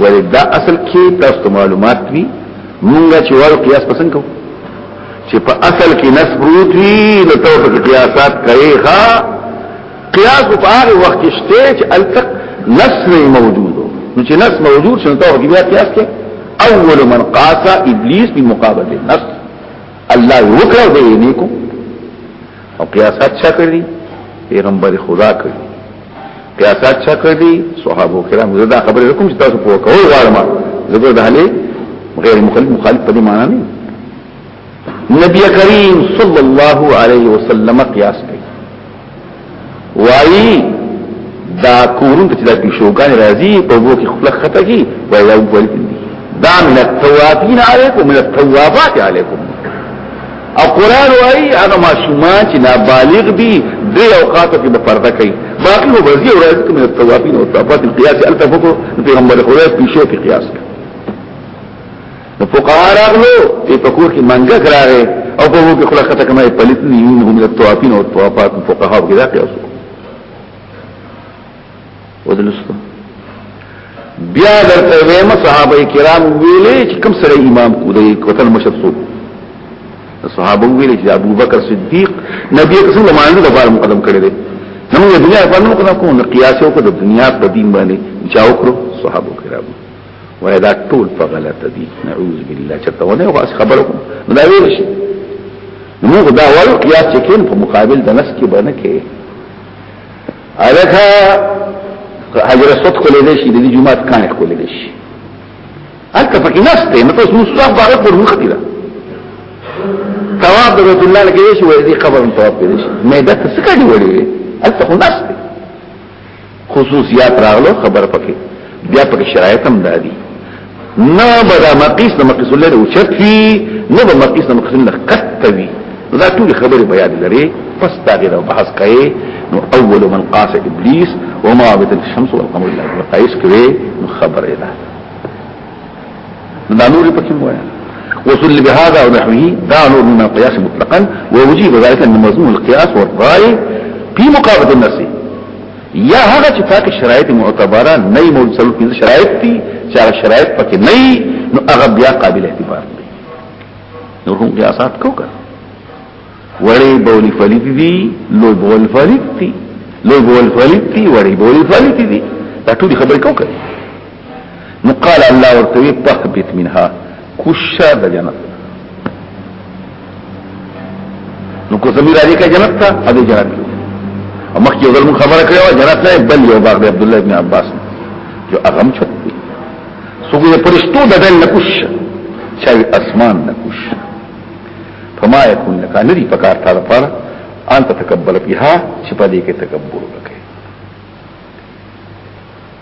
ولې دا اصل کې تاسو ته معلومات وي مونږه چې وایو قیاس پسند کوو چې په اصل کې نس پروت وي نو تاسو په قیاسات کوي ښا قیاس په هغه وخت کې شته چې التق نس نه موجود نو چې نس موجود شنو تاسو کې بیا قیاس کې اول من قاس ابلیس بمقابله نس الله وکړه دې نیکو او قیاسات چا کړی پیغمبر خدا کړی قیاسات چا کړی صحابه کرام زه دا خبره کوم چې تاسو په کول غواړم زه د هلي غیر مخالف مخالف په دې معنی نه نبی کریم صلی الله علیه وسلم قیاس کوي وایي دا کورونه چې د پیشوګان راځي په وو کې خپل خطه کی وای دا ول دا من التوابین علیکم من التوابات علیکم او قران وای هغه ماشومان چې نابالغ دي د اوقاتو کې په پرده کوي باقي نو وزي او رزق من التوابین او تابات القياس التفقه پیغمبر خدای پیشو کې قیاس کوي د فقهاء راغلو چې په کور کې منګه کراغه او په وو کې خلا خطه کما پلیت نه یو هم د توافین او توافات فقهاء کې دا قیاس ودلسته بیا درته ویم صحابه کرام ویلې چې کوم سره امام کو دی کوتل مشد سو صحابه ویلې چې ابو بکر صدیق نبی رسول الله باندې د بار مقدم کړی دی نو د دنیا په نوم کو نه قیاس او کو د دنیا په دین باندې چا وکړو صحابه کرام وای دا ټول په غلطه دي نعوذ بالله چرته ونه واس خبره کوم دا ویل شي نو دا ول قیاس چې کین په مقابل د نس کې باندې کې الکه حجر صد کولې دي شي د جمعات کان کولې دي شي الکه پکې نس ته نو تاسو نو صاحب باغ پر مخ دي تواب د رسول الله کې شي وې دي قبر تواب کې شي مې دا څه کړي وړي الکه خو نس خصوصیات راغلو خبر پکې بیا پکې شرایط هم دادي نه بدا مقیس نه مقیس الله نه اوچت وی نه به مقیس نه مقیس الله کت وی دا ټول خبرې بیان لري پس دا غیر او بحث کوي نو اول من قاس ابلیس وما بت الشمس والقمر الا قیس کوي نو خبره ده دا نور پکې وایا وصل بهذا ونحوه دا نور من القياس مطلقا ويجيب ذلك ان مضمون القياس والرأي في مقابله الناس یا هغه چې تاکي شرایط معتبره نه موجود سلو پنځه شرایط دي چې هغه شرایط پکې نه نو هغه بیا قابل اعتبار دي نور هم قیاسات کو کړ وړي بولی فلید دي لوی بول فلید دي لوی بول فلید دي وړي بولی فلید دي دا ټول خبرې کو کړ نو قال الله ورته فخبت منها کوشا د جنت نو کو زمير علي کا جنت تا ا دې جنت او مخکې یو ځل خبره کړې و جنت نه بل یو باغ د عبد الله ابن عباس جو هغه هم چت دي سوګو پرشتو د دل نکوش چا اسمان نکوش فما يكون لك ان دي پکار تا لپاره ان تتكبر فيها چې په دې کې تکبر وکړي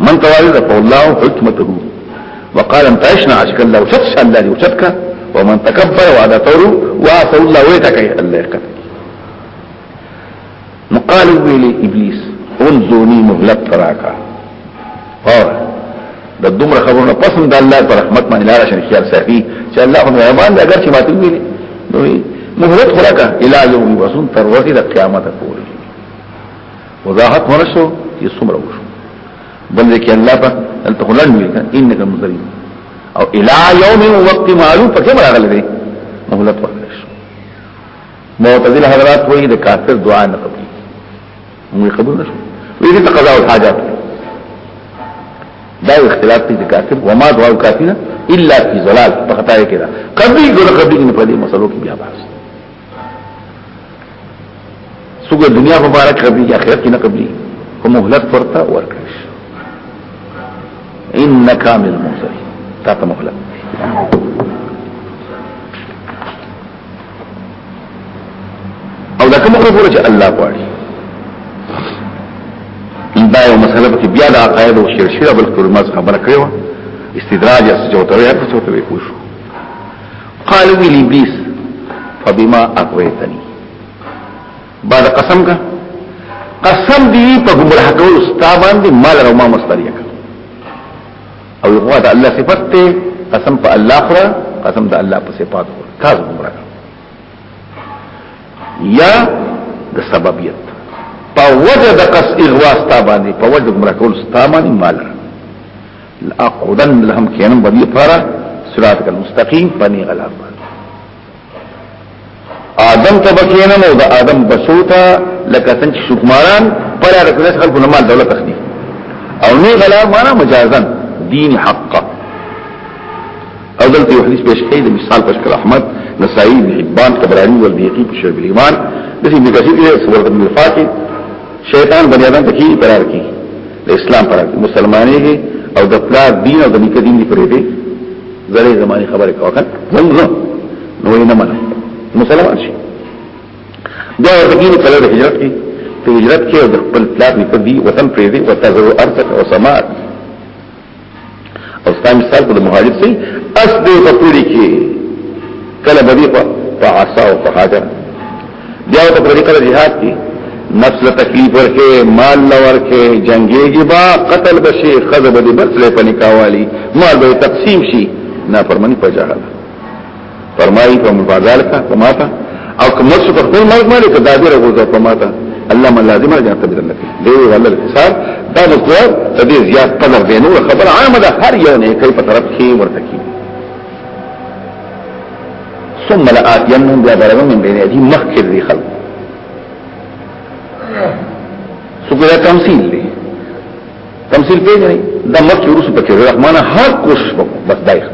من توارد فالله حكمته وقال انت اشنا عشك الله وشتش الله وشتك ومن تكبر وعلى طوره وعصى الله ويتك الله يقل نقال ويلي ابليس انظرني مهلت تراكا اور د دومره خبرونه پسند د الله پر رحمت باندې لاره شنه خیال ساتي چې الله هم رحمان دی اگر چې ماته ویلي نو مهلت خوراکه الا یوم یبعثون تر ورځې د قیامت پورې وضاحت ورشو چې څومره وشو بل ځکه الله په انت خلن وی انک مزری او الى يوم وقت معلوم پکې راغلی دی مهلت ورکړي شو معتزله حضرات وایي د کافر دعا نه قبول موږ قبول نشو وی دې قضا او حاجات دا اختلاف دی د کافر وما دعا کافر الا في ضلال په خطا کې دا قبل ګره قبل نه په دې مسلو کې بیا بحث څوګه دنیا په بارک قبلي یا آخرت کې نه قبلي کوم مهلت ورته ورکړي انك من المنذرين تا ته مهلت او دا کوم خبره چې الله غواړي دا یو مسله په بیا د عقاید او شرشیره بلکې علماء خبره کړو استدراج اس چوتوي هر څه چوتوي پوښو قال ویل ابلیس فبما اغویتنی بعد قسم کا قسم دی په گمراه کول ستا باندې مال او ما مستریه کړ او هو دا الله صفت ته قسم په الله خره قسم د الله په صفات خره تاسو گمراه یا د سببیت په وجه د قص اغوا ستا باندې په وجه گمراه کول ستا باندې مال لاقودن لهم کینم بدی پارا صراطک المستقیم پنی غلار آدم ته بکینم او د آدم بسوتا لکه څنګه شکماران پر هغه کله خلکو نه مال دولت اخلي او نه غلار معنا مجازا دین حق او دلته یو حدیث پیش کړي د مثال په شکل احمد نسائی بن حبان طبرانی والبیقی په شعب الایمان د ابن کثیر کې سورۃ الفاتحه شیطان بنی آدم ته کی قرار کی د اسلام پر مسلمانېږي او د پلار دین او د نیکه دین دی پرې دی زړې زماني خبره کوکه زموږ نو یې نه منه مسلمان شي دا ورګین په لور هجرت کې ته هجرت کې او د خپل پلار نیکه دی وطن پرې دی وتزرو ارزه او سماعت او ستاسو مثال په مخالف سي اس دې په پوری کې کله بدی په عصا او په حاجر بیا په طریقه جهاد کې نفس له تکلیف ورکه مال له ورکه جنگيږي با قتل بشي خذ بدی بس له پني کاوالي مال به تقسیم شي نه پرمن په جهاد فرمایي په مفاضل کا کماته او کوم څه په خپل مرګ باندې کدا دې راغوځه کماته الله من لازم راځي ته بدل لکه دی ولا الحساب دا نو کو ته دې زیات قدر دی نو خبر عامه ده هر یو نه کوي په طرف کې ورته کی ثم لآتينهم بیا برغم من بین ایدی مخکر دی خلق سکو دا تمثیل دی تمثیل پیجنی دا مخکر رسو پکر رحمانا هر کوشش بکو بس دایخ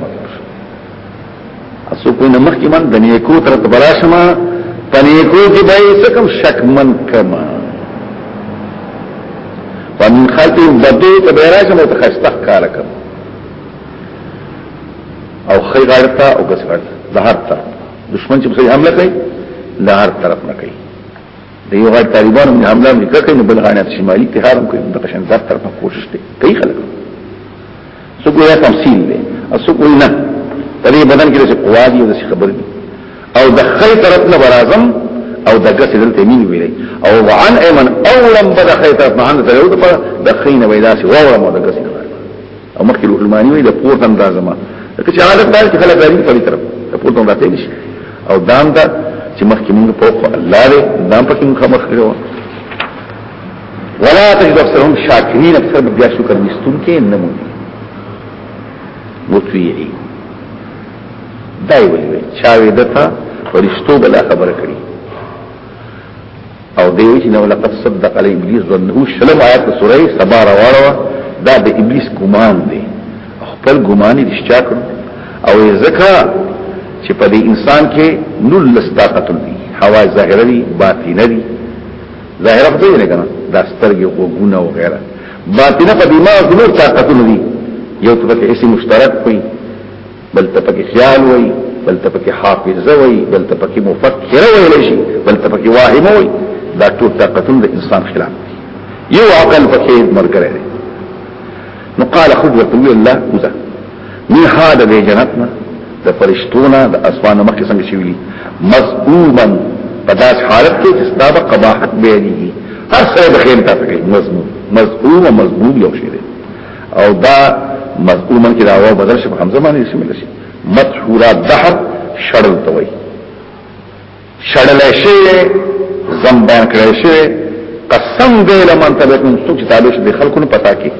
اسو کوئی نمخ کی من دنیکو تر تبرا شما پنیکو کی بائی سکم شک من کما فمن خلطی بدو تبرا شما تخشتخ کارا کم او خی غارتا او کس غارتا دهر طرف دشمن چی بسای حمله کئی دهر طرف نکی دی یو غاړه طالبانو باندې حمله وکړي نو بل غاړه شمالي تهران کوي د قشن زر طرف کوشش کوي خلک څوک وایي تمثيل دی او څوک وایي نه په دې بدن کې څه قوا دي او څه خبر دي او د خې طرف نه برازم او د ګس دلته مين ویلې او وعن ايمن اولم بد خې طرف نه عنده ته پر د خې نه ویلا سي وره مو د ګس نه او مخکې الماني وي د پورته اندازه ما که چې عادت دار چې خلک راځي په دې طرف د پورته راځي نشي او دام دا چې مخکې موږ په الله دې دام پکې موږ مخ کړو ولا تجد اکثرهم شاکرین اکثر بیا شکر نستون کې نمونی مطویعی دای ولی وی چاوی دتا فرشتو بلا خبر کړی او دیوی چې نو لقد صدق علی ابلیس ظنه شلم آیات سوره سبا راوړوا دا د ابلیس ګمان دی خپل ګماني رښتیا کړو او زکه چې په دې انسان کې نل طاقت دی حواس ظاهري باطني ظاهره خو نه کنه دا سترګې غوګونه او غیره باطنه په دماغ نو طاقتونه دي یو ته پکې اسم مشترک وي بل ته پکې خیال وي بل ته پکې حافظه وي بل ته پکې مفکر وي شي بل ته پکې واهم وي دا ټول طاقتونه د انسان خلاف یو عقل پکې مرګره نو قال خذ وتوي الله وزه نه ها د به جنت نه د فرشتونه د اسمان مخکې څنګه شي ویلي مذموما په داس حالت کې چې ستاب قباحت بیانېږي هر څه به خیم تاسو کې مذموم مذموم او مذموم یو شی دی او دا مذموما کې دا و بدل شي په حمزه باندې اسم لشي مدحورا دهر شړل توي شړل شي زم بیان کړی شي قسم دې لمن تبعکم څوک چې تعالی شي د خلکو په پتا کې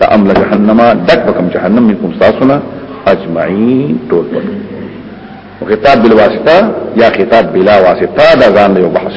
لا امل جهنم دک بکم جهنم منکم ساسنا اجمعین ټول په خطاب بالواسطه یا خطاب بلا واسطه دا ځان یو بحث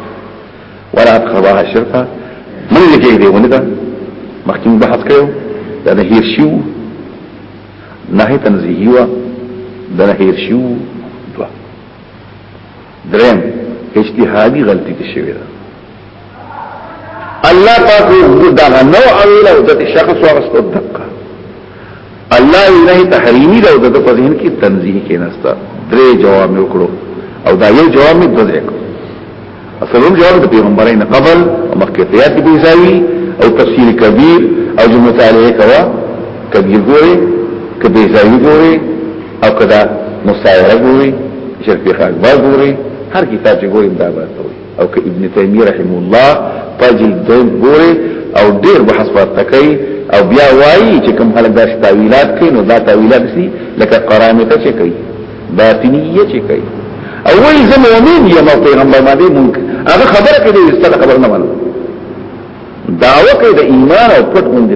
ولا اقربها شرکا من لګي دی ونه دا مخکیم بحث کړو دا نه هیر شو نه تنزیهی و دا نه هیر شو دوا درم اجتهادی غلطی ته شوی ده الله پاک دا نو اویل او د شخص ورسته دقه الله یې نه تحریمی دا د په ذهن کې تنظیم کې نستا درې جواب مې وکړو او دا یو جواب مې دوه ځای اصلهم جواب د پیغمبرین قبل او مخکتیات به ځای او تفسیر کبیر او د مطالعه کوا کبیر ګوري کبیر ځای ګوري او کدا مستعاره ګوري شرک اکبر ګوري هر کتاب چې ګوري دا به او که ابن تیمیه رحم الله پجل دویم ګوره او ډیر بحث ورته کوي او بیا وایي چې کوم خلک دا تاویلات کوي نو دا تاویلات سي لکه قرامته چې کوي باطنیه چې کوي او وایي زه مؤمن یم او پیغمبر باندې مونږ هغه خبره کوي چې ستاسو خبر نه منو داوا کوي د ایمان او پټ غوندې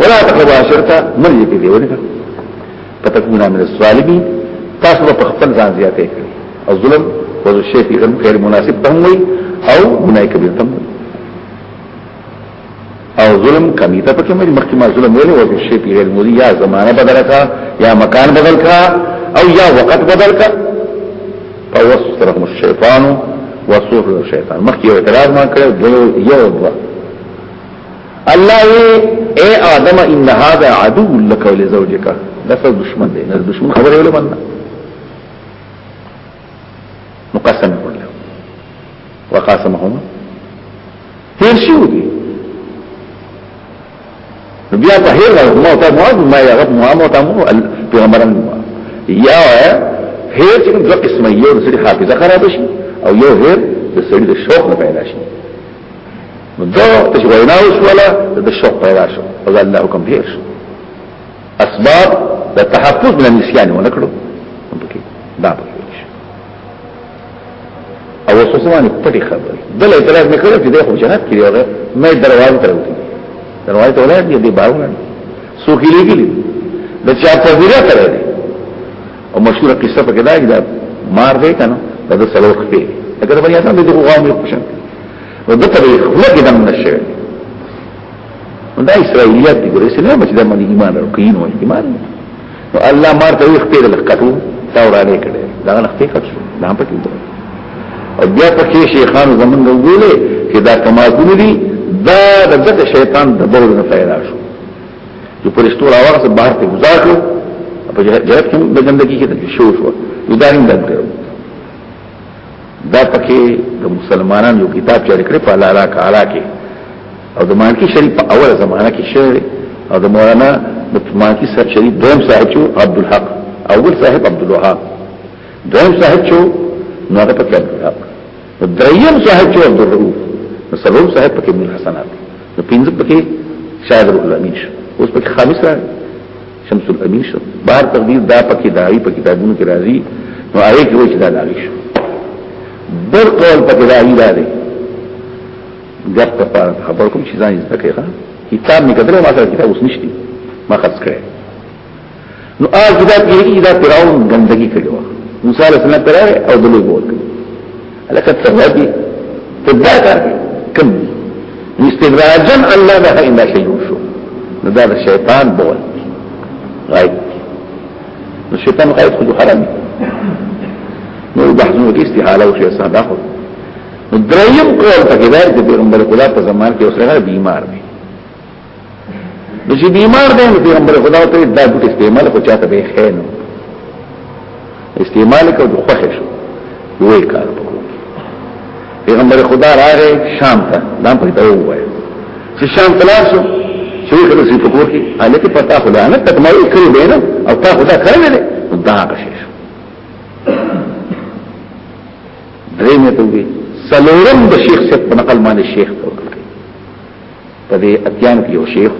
ولا تقربوا عشرته مرجع کې دی ولته فتكون من الظالمين تاسو په خپل ځان زیاتې کړی او ظلم وذ الشیء فی علم غیر مناسب تم وی او ګناه کبیر تم وی او ظلم کمی ته پکې مې مخکې ما ظلم ویلو وذ الشیء فی غیر مودی یا زمانہ بدل کا یا مکان بدل کا او یا وقت بدل کا فوسرهم الشیطان وسوف الشیطان مخکې اعتراض ما کړو یو دوه الله اے آدم ان هذا عدو لك ولزوجك دا څه دشمن دی نه دشمن خبره ولا مننه نو قسم وکړل وقاسمهما هیر شو دی بیا په هیر راځم او ته موږ ما یا رب ما مو ته مو پیغمبران یا هیر چې کوم ځکه اسمه یو د سړي حافظه خراب شي او یو هیر د سړي د شوق نه پیدا شي دا وخت چې وینا وشوله د شوق پیدا شو او دا الله حکم هیر شو اسباب د تحفظ من النسيان ونکړو دا په او وسوسوانه پټي خبري بل اعتراض نکړو چې د خو جنت کې یو مې دروازه تر وتی دروازه ته ولایت دې باغونه سو کې لګیلي د چا په ویره کړی او مشهور قصه په کې دا مار دی کنه دا سلوخ دی اگر بنی آدم دې غوامي خوشن نو دته به خپل کې دم نشوي دا اسرائیلیات دي ګورې سلام چې د باندې ایمان ورو کین وای ایمان نو الله مارته یو خپل لکټو دا ورانه کړي دا نه خپل کټ نه پکې دی او بیا پکې شیخان زمونږ ویلې چې دا کما دي دا د دغه شیطان د دور نه پیدا شو چې پرشتو راوغه بهر ته گزار کړو په جهاد کې د ګندګي کې د شو شو یو دا نه درکړو دا پکې د مسلمانانو یو کتاب چې لري په لالا کالا کې او د مالکی شریف په اوله زمانہ کې شوی او د مولانا د مالکی صاحب شریف دویم صاحب چې عبد الحق اول صاحب عبد الوهاب دویم صاحب چې نو هغه پکې عبد الحق دریم صاحب چې عبد الرؤوف سلام صاحب پکې من حسنات نو پنځه پکې شاعر الامین اوس پکې خامس راځي شمس الامین شو بار تقدیر دا پکې داوی په کتابونو کې راځي نو هغه کې وایي دا داوی شو بل قول پکې داوی دا دی ګپ ته پاره خبر کوم چې ځان زده کوي کتاب نه کتل ما سره کتاب اوس نشتی ما خرڅ کړی نو هغه کتاب کې دا فراون ګندګي کړو موسی علیه السلام پر او دلوي بوت لکه ترابي تدا کار کم استدراجن الله ده انده شيء شو نو دا شیطان بول غایب نو شیطان غایب خو حرام نو بحثونه کې استحاله او شیء صدا خو دریم قول پکې دا چې پیغمبر خدا په زمان کې اوسره بیمار دی نو چې بیمار دی نو پیغمبر خدا ته دا بوت استعمال کو چاته به خیر نو استعمال کو د خوښ شو دوی کار پیغمبر خدا راغی شام ته دا په ته وای چې شام ته لاړ شو چې وکړه چې په کور کې الک پتا خدا نه تکمل کړی دی نه او تا خدا کړی دی دا بشي شو درې مې ته وی سلورم د شیخ څخه په نقل باندې شیخ ته په دې اتیان کې یو شیخ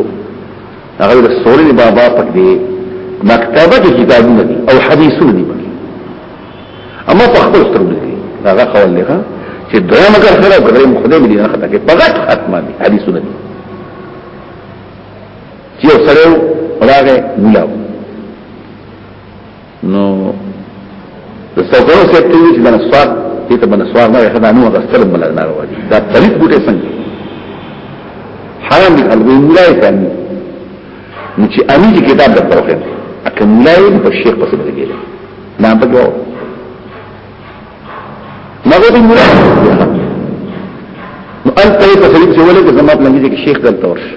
هغه د سورې بابا په دې مکتبه کې کتابونه دي او حدیثونه دي اما په خپل سترګو دي هغه قول لري چې دویمه کرخه او دریم خدای مې نه خطا کې په غټ ختمه دي حدیثونه دي چې یو سره راغې ملاو نو څوګونو سي ته چې بنا سوار دې ته بنا سوار نه خدا نو د سلم بل نه راوړي دا تلیف بوټي څنګه حرام دي الوی مولای ثاني نو چې امي دې کتاب د پروخه اکه مولای په شیخ پسې لګي نه په ګو نه غوډي مولای نو انت یې په سړي چې ولې زما په لنګي کې شیخ دلته ورشه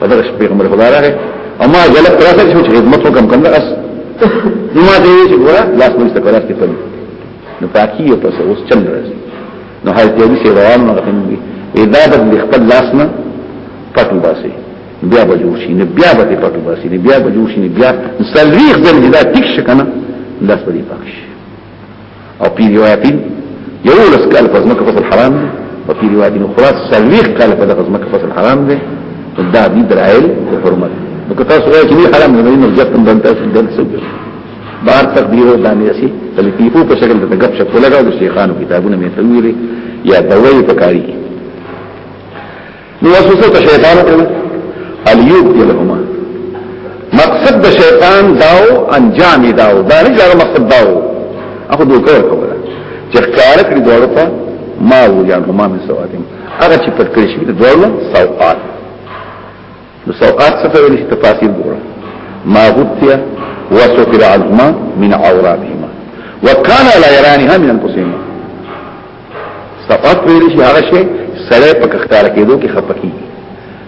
په دغه شپه پیغمبر خدا راغی او ما جلب تراسه چې خدمت وکم کنده اس نو ما دې چې ګوره لاس مې ستکو لاس کې پم نو پاکي او پس اوس چل راځي نو حضرت علي سي روان نه غفن دي ادا د خپل لاس نه پټو باسي بیا به جوړ شي نه بیا به پټو باسي نه بیا به جوړ شي نه بیا سلويخ دل دا ټیک شکنه لاس به دې پاک شي او په روایتین یو لس کال په ځمکه فصل حرام دی او په روایتین اخرى سلویخ کال په دغه ځمکه فصل حرام دی دا دي درایل او حرمت نو که تاسو وایئ چې نه حرام نه دی نو ځکه هم دلته څه دل څه بار تقدیر او دانې شي بل پیپو په شکل د غب شپ لګاو د شیخانو کتابونه مې تلوي یا دوی پکاري نو وسوسه ته شیطان کړو الیوب یلهما مقصد د شیطان داو انجام داو دا نه جوړ مقصد داو اخو دوی کور کوله چې ښکار کړی دوړو ته ما و جان هما من سواتم هغه چې پټ کړی شي د دوړو سوقات نو سوقات څه ته ویل شي تفاصیل ګوره ما غتیا وسفر عنهما من عوراتهما وكان لا يرانها من انفسهما صفات ویل شي هغه شي سره په کختار کېدو کې خپکی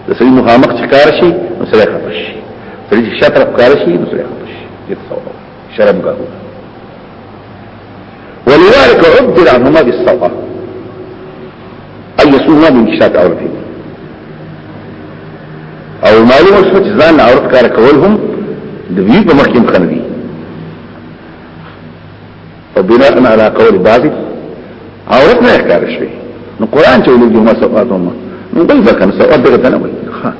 د سړي مخامخ چکار شي نو سره خپش شي سړي چې شاته کار شي نو سره خپش شي دې تصور شرم غو ولذلك عبر عنهما بالصفا اي سوما من شاته عورته او معلومه شو چې ځان عورت کار کول هم د وی په مخ کې مخنه دي او بناء على قول بعض عورت نه ښکار شي نو قران چې ولګي ما سوات هم نو بل ځکه سوات دغه ته نه وي ها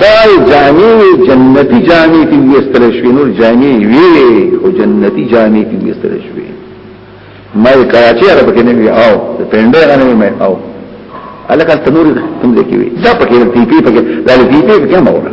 دا جامع جنتی جامع کی ویستل شوی نور جامع وی او جنتی جامع کی ویستل شوی ما کراچی عرب کې نه وی او پنده غنه مې او الکه تنور تم دې کې وی دا پکې ټی پی پکې دا ټی پی کې ما وره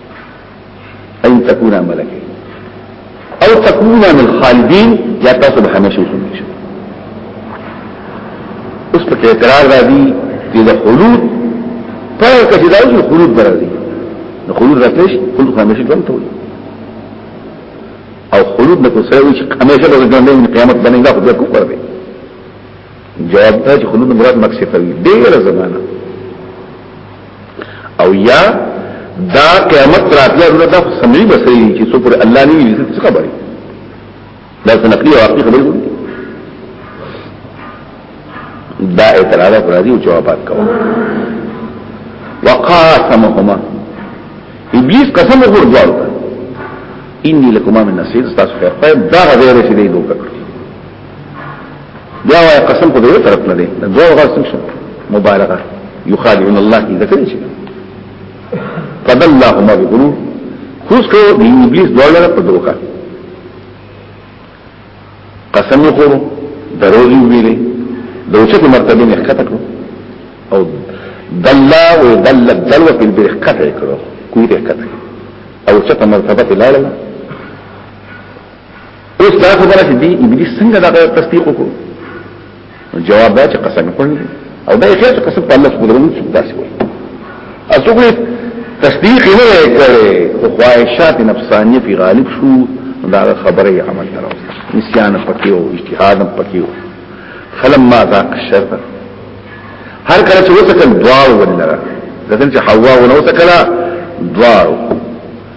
ان تكون ملکه او تكون من الخالدين یا تاسو به همیشه شئ اوس په اعتراض راځي چې د خلود پر کچې دا اوس خلود راځي نو خلود راځي خلود همیشه ژوند ته او خلود نه کو سره چې همیشه به ژوند نه قیامت باندې دا خو به کوپر دی جواب دا چې خلود مراد مکسي کوي ډیره زمانہ او یا دا قیامت راتلو نه دا سمری بسری چې څو پر الله نه ویل څه خبره دا سنقلی او عقلی خبره دا اعتراضات راځي او جوابات کوي وقاسمهما ابلیس قسم وګور دوه انی لکما من نصیر تاسو خیر دا غیر چې دی دوه کړی بیا وای قسم په دې طرف نه دی دوه غاسم شو مبالغه یخادعون الله اذا کړی شي قد الله ما بغرور خوش کو دی ابلیس دوړه په دوکا قسم کو دروغي ویلې دوچت مرتبه نه ښکته کړو او دلا او دل دلو په دې ښکته کړو کوی دې ښکته او چت مرتبه لاله اوس دا خبره چې دی ابلیس څنګه دا تصدیق وکړو جواب دا چې قسم کړی او دا یې خیر قسم په الله سبحانه وتعالى څخه داسې وایي اسوګه تصدیق نه کړي خو خواهشات نفسانیه په غالب شو دا خبره عمل تراو نسیان پکې او اجتهاد پکې او فلما ذاق الشر هر کله چې وسکل دوار ولنه ځکه چې حوا ونه وسکلا دوار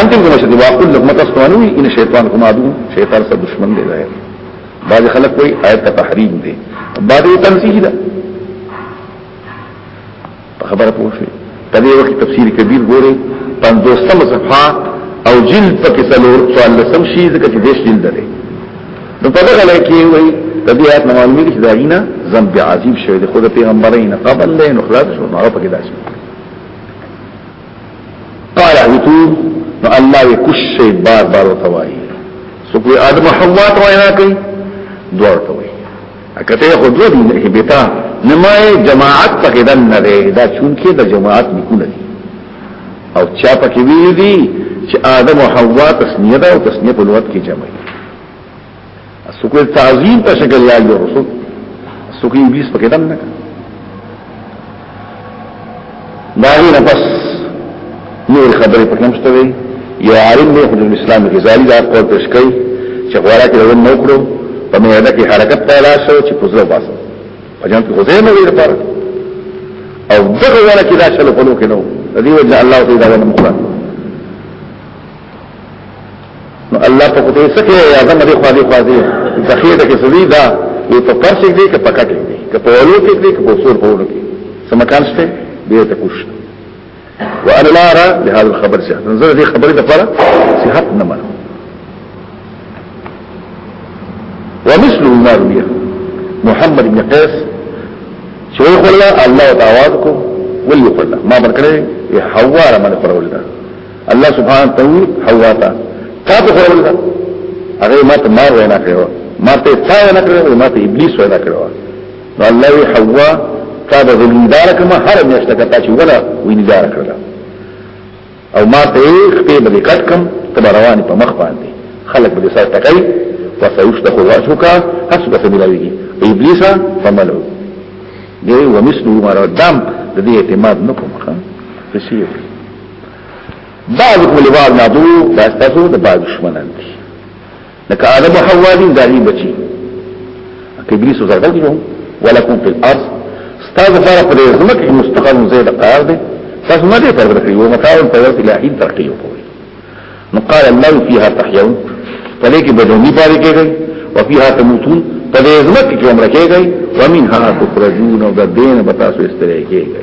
انت کوم چې واقول لك متستوانو ان شیطان کوم ادو شیطان سره دشمن دی ظاهر بعض خلک کوئی آیت تحریم دی بعض تنزیه ده خبره پوه شئ تدې وخت تفسیر کبیر ګوره 50 صفحه او جلد پکې څلور سوال لسم شي ځکه چې دیش جلد لري نو په دغه لای کې وای د دې آیت معلومه دي چې دا غینا ذنب عظیم شوی د خود پیغمبرین قبل له نو خلاص شو هغه پکې داسې قال هتو نو الله وی کش شي بار بار وتوای سو کوئی ادم حوا ته وینا کوي دوه ته وی اکته خو دوه دي نه بیتا نه ما جماعت پکې دن نه دی دا چون کې د جماعت نکونه دي او چا پکې وی دي چې ادم حوا تسنیه ده او تسنیه په لغت کې جمع سکوی تعظیم په شکل یا یو رسول سکوی ابلیس پکې دم نه داغی نفس نور خبری پکې نمشته وی یو عالم دی خود اسلام کې زالی دا قول پیش کوي چې غواړه کې ون نو کړو په میاده کې حرکت پیدا شو چې پوزلو باس په جنت کې حسین وی پر او دغه ولا کې دا شلو په لو کې نو دی وجه الله تعالی ون مخه نو الله په کوته سکه یا زمه دی خو دی خو دی ذخیره کې سوي دا یو په پرس کې کې په کټ کې کې په ولو کې کې په سور په ولو کې سمکان شته به ته کوش وانا لا ارى بهذا الخبر صحه نظر دي خبري ده فرا صحت نه منه ومثل ما روي محمد بن قيس شو يقول الله تعاوذكم ولي يقول ما بنكره حوار من فرولنا الله سبحانه تعالی حوا تا تا په خورل دا هغه ما ته مار وینا کړو ما ته تا وینا کړو ما ته ابلیس وینا کړو نو الله وی حوا تا د ذلیدار کما هر میاشت کتا چې ولا وینیدار کړل او ما ته خپې بلې کټ کم تب رواني په مخ باندې خلق بلې سره تکای وسيشتخ رأسك حسب سبيلوي ابلیس فملو دی ومثله ما دام د دې اعتماد نکوم ښه فسیو بعضکم لبعض عدو دا ستاسو د بعض دشمنان دي لکه آدم او حوا دي داغي بچي ابلیس او زرغل دي ولکم فی الارض ستاسو لپاره په دې ځمکه مستقر زید قرار دي تاسو نه دې پر ورکړي او متاع په ورته الهی ترقی وکړي نو قال الله فيها تحيون پدې کې بدونی پاره کېږي او فيها تموتون پدې ځمکه کې عمر کېږي ومنها تخرجون او د دین بتاسو استرې کېږي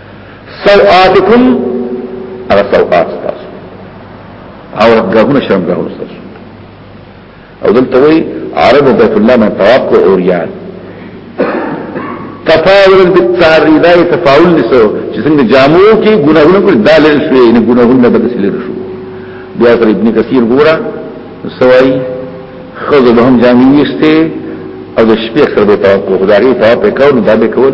سوآتکم اغا سوآت ستاسو او رقابون شرم قابون ستاسو او دلتوی عرب و بیت اللہ من طواب کو عوریان تفاول بالتاری دا تفاول نسو چې څنګه جامو کې ګناهونه کول دا لری شوې نه ګناهونه به تسلی شو بیا تر ابن کثیر ګورا سوای خذ لهم جامې وسته او د شپې سره به توقف داري توقف کول دا به کول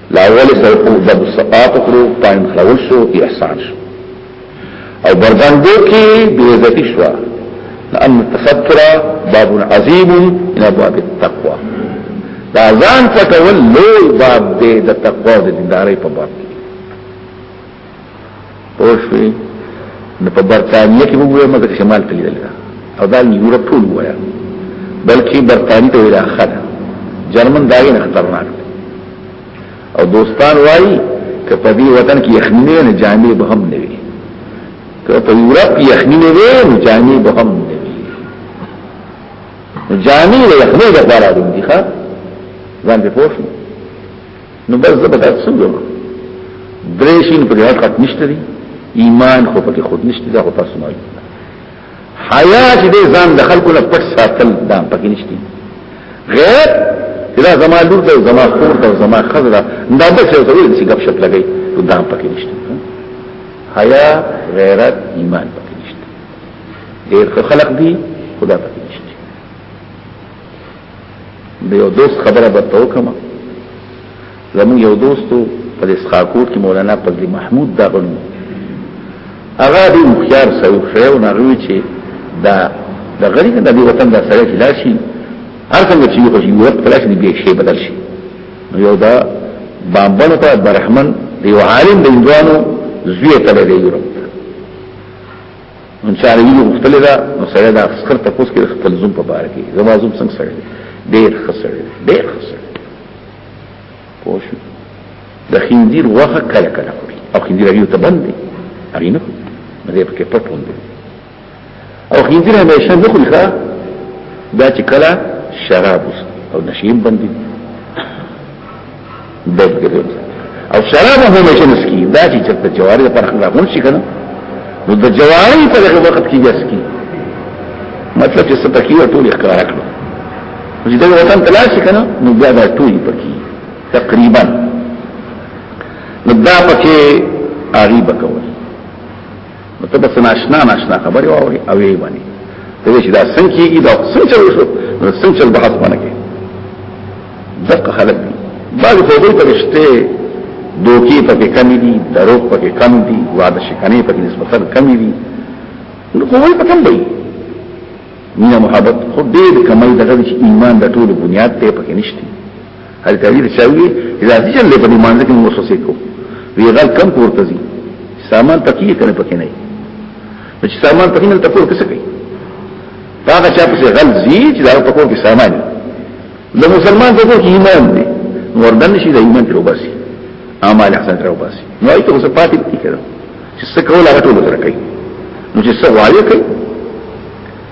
لا اول سره په باب الصفات کړو پاین خلاول شو احسان شو او بربندو کې بی عزتی شو لأن التستر باب عظیم من ابواب التقوى دا ځان پټول لوی باب دی د تقوا د دیندارۍ په باب پوښوي نو په برتانیې کې وګورئ مګر شمال کې لیدل او دا یورپ ټول وایا بلکې برتانیې ته ویلا خره جرمن دا یې خطرناک او دوستان وایي که په دې وطن کې یخنی نه جامې به هم نه وي که په یورپ کې یخنی نه وي نو جامې به هم نه وي جامې له یخنی لپاره دي ښا ځان په پوښتنه نو بس زه به دا څنګه وم درې شین په دې حق نشته دي ایمان خو پکې خود نشته دا خو تاسو معلوم حیا چې دې ځان د خلکو نه پټ ساتل دا پکې نشته غیر دا زما لور دا زما خور دا زما خزر دا به څه ته ویل چې غب شپ لګي دا پکې نشته حیا غیرت ایمان پکې نشته ډېر خلک دي خدا پکې د یو دوست خبره به توکم زمون یو دوستو په اسخاکوټ کې مولانا فضل محمود دا غنو هغه دی مخیار سوي خو نه غوي چې دا د غریب د دې وطن دا سره لاشي هر څنګه چې یو شي وخت فلاش دی به شي بدل شي نو یو دا بامبل ته برحمن دی عالم د انځوانو زوی ته دی یورپ ان شاء الله یو خپل دا نو سره دا خر ته پوس کې خپل زوم په بار کې زما زوم څنګه سره ډیر خسر ډیر خسر پوه شو د خندیر وخه کله کله خوري او خندیر یو ته بند دی هغه نه مده په کې پټ وندي او خندیر همیشه نه خوري ښا دا چې کله شراب او نشیم بند دي بیک ګرځي او شراب هم نه شنس کی دا چې چرته جواری پر خلاف مون شي کنه نو د جواری په دغه وخت کې جس کی مطلب چې سپکی او ټول اخکار کړو چې دا وطن تلاش کنه نو بیا دا ټول پکی تقریبا نو دا پکې اړي بکول ته بس ناشنا ناشنا خبرې واوري او یې باندې ته چې دا څنګه کیږي دا څنګه چل وشو نو څنګه چل بحث باندې کې دغه خلک بعض په دې پرشته دوکي پکې کمی دي درو پکې کم دي واده شکنې پکې نسبتا کمی دي نو کوی په کم دی مینه محبت خو ډېر کمای دغه چې ایمان د ټولو بنیاد ته پکې نشته هر کوي چې وي اذا ځل له بني مانځ کې موږ څه کو وی غل کم پورته زی سامان تقیه کنه پکې نه نو چې سامان تقیه نه تفور کسه کوي هغه چا په غل زی چې دا په کور کې سامان د مسلمان په کور کې ایمان دی وردن شي د ایمان تر وباسي اعمال احسن تر وباسي نو ایت اوس پاتې کیږي چې څه کول هغه ټول سره کوي نو چې څه وایي کوي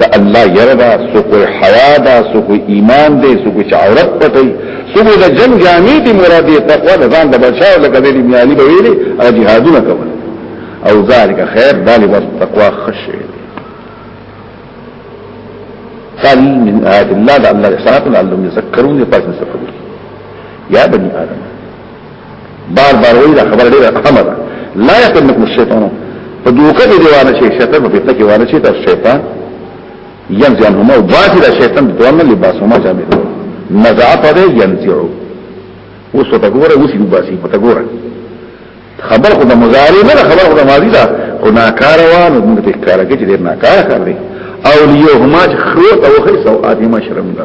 دا الله یره دا سوکو حیا دا سوکو ایمان دی سوکو چې عورت پټي سوکو د جنگ جامې دی مراد یې تقوا د ځان د بچاو لکه ویلي میالي به ویلي او جهادونه کول او ذالک خیر دالي بس تقوا خشه قال من آيات الله دا الله احسانات لعلهم يذكرون يتاج نسكرون يا بني آدم بار بار وی دا خبر ډیره اهمه ده لا يقنكم الشيطان په دوکه کې دیوانه شي شیطان په فتنه کې وانه شي تر شیطان ينزع عنهما وباسي دا شیطان دوانه لباسهما جامع نزع پر ينزع اوس ته ګوره اوس یو باسي په ګوره خبر خو د مضارع نه خبر خو د ماضي ده خو ناکار و نو موږ ته کار کوي چې ناکار کار دی او لیوهما چې خروت او خي سوءات ما شرم دا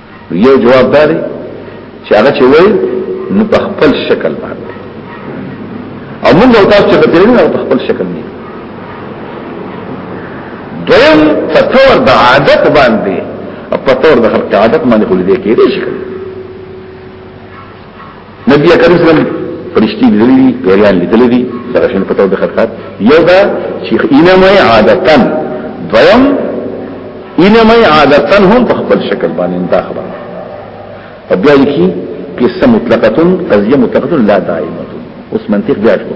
یو جواب داري چې هغه چې وای نو په خپل شکل باندې او موږ او تاسو چې په دې نه په خپل شکل نه دویم فتور د عادت باندې او فتور د خلق عادت باندې خو دې کې دې شکل نبی کریم صلی الله فرشتي لیدلې دي پیریان لیدلې دي دغه شین پتو د خلقات یو دا چې انما عادتا دویم انما عادتا هم په خپل شکل باندې دا خبره په بیا کې قصه مطلقه قضيه مطلقه لا دائمه اوس منطق بیا شو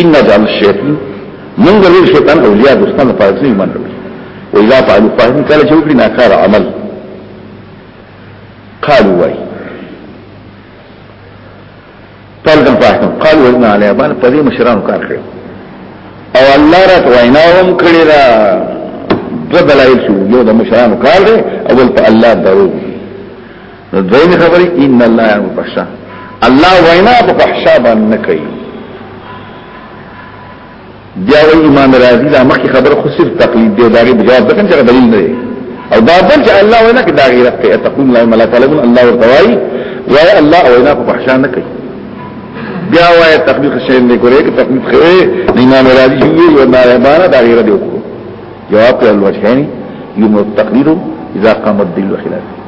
ان جعل الشیطان من غیر شیطان اولیاء دوستان په اصلي ایمان لري و اذا فعلوا فاحشة کله چې وکړي ناکار عمل قالوا وای فلتم فاحشة قالوا وزنا علیها بان په دې مشرانو کار کړو او الله رات ویناوم کړی دا دو دلائل شو یو د مشرانو کار دی او بل په الله درو نو دویمه خبره ان الله یامر بالفحشاء الله وینا په فحشاء باندې نه کوي بیا وی امام رازی دا مخکې خبره خو صرف تقلید دی دا غي جواب ده چې دلیل نه او دا بل چې الله وینا کې دا غي رفع تقول لا ملا تعلمون الله ورتوای وای الله وینا په فحشاء نه کوي بیا وای تقلید شي نه کوي کې تقلید خو امام رازی وی او نه ربانه دا غي ردو جواب ته الوجهانی یمر التقلید اذا قام الدليل خلافه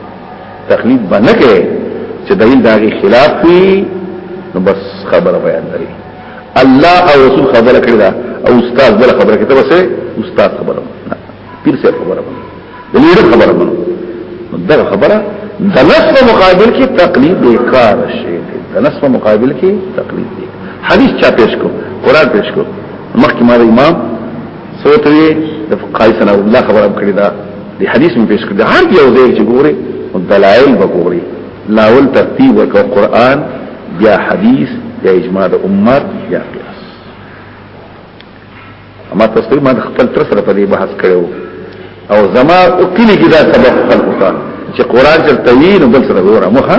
تقلید باندې کې چې دلیل داغي خلاف وي نو بس خبره بیان لري الله او رسول خبره کړی دا او استاد بل خبره کړي ته بس استاد خبره نه پیر سره خبره نه دلیل خبره نه دا خبره د نص په مقابل کې تقلید دی کار شي د نص په مقابل کې تقلید دی حدیث چا پیش کو قران پیش کو مخکې مال امام سوته وی د فقای سنا الله خبره کړی دا دی حدیث می پیش کړی هر یو ځای چې ګوري دلایل وګوري لاول ترتیب ورکو قران یا حدیث یا اجماع د امت یا قیاس اما تاسو ما خپل تر سره په دې بحث کړو او زما او کلی کې دا سبق خلق ته چې قران چرته وی نو بل سره ګوره مخه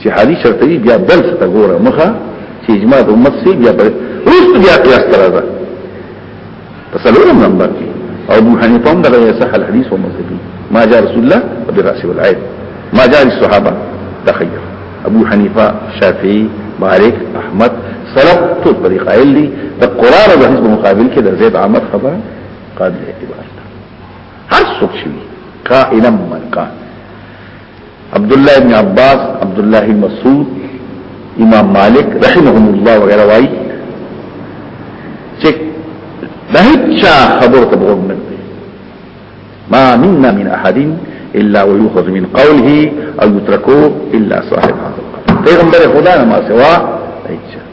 چې حدیث چرته وی بیا بل سره ګوره مخه چې اجماع د امت سی بیا بل اوس بیا قیاس تر ده تسلورم نمبر کې او ابو حنیفه هم دغه صح الحديث او مذهبي ما جاء رسول الله وبراسه والعين ما جاء الصحابه تخير ابو حنیفه شافعي مالک احمد سلف ټول طریقه علي د قران او حدیث په مقابل کې د زید عمر خبره قابل اعتبار ده هر څوک شي قائلا من قال عبد الله بن عباس عبد الله بن مسعود امام مالک رحمهم الله وغيره واي چې ده چا خبر ته بغوږ نه ما منا من احد الا ويؤخذ من قوله او يتركه الا صاحب هذا القبر پیغمبر خدا نه ما سوا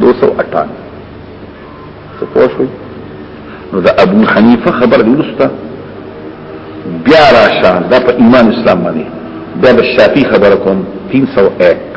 258 څه پوه شوي نو د ابو حنیفه خبر دی ورسته بیا راشه دا په ایمان اسلام باندې بیا د شافعي خبر کوم 301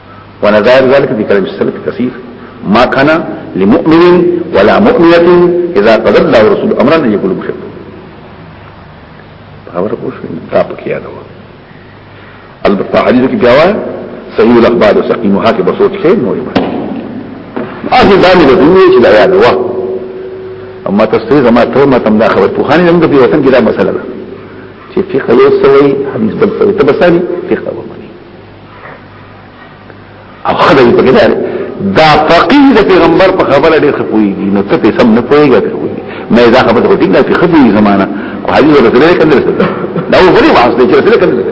ونظائر ذلك في كلام السلف كثير ما كان لمؤمن ولا مؤمنة اذا قضى الله ورسوله امرا ان يقول بخير خبر پوه شو دا پکې یاد و البته حدیث کې بیا وایي صحیح الاخبار او سقیم هغه کې بسوت کې نو یې اخر دا مې د دنیا چې دا یاد و اما تفسیر زما ته ما تم دا خبر په خاني زموږ په وطن کې دا مسله ده چې فقه یو سوي حدیث بل سوي تبصري فقه ومني او خدای په کده دا فقيه د پیغمبر په خبره ډېر خپويږي نو ته په سم نه پويږي مې دا خبره کوي دا په خپوي زمانہ او حدیث رسول الله کنده دا و غري واسطه چې رسول کنده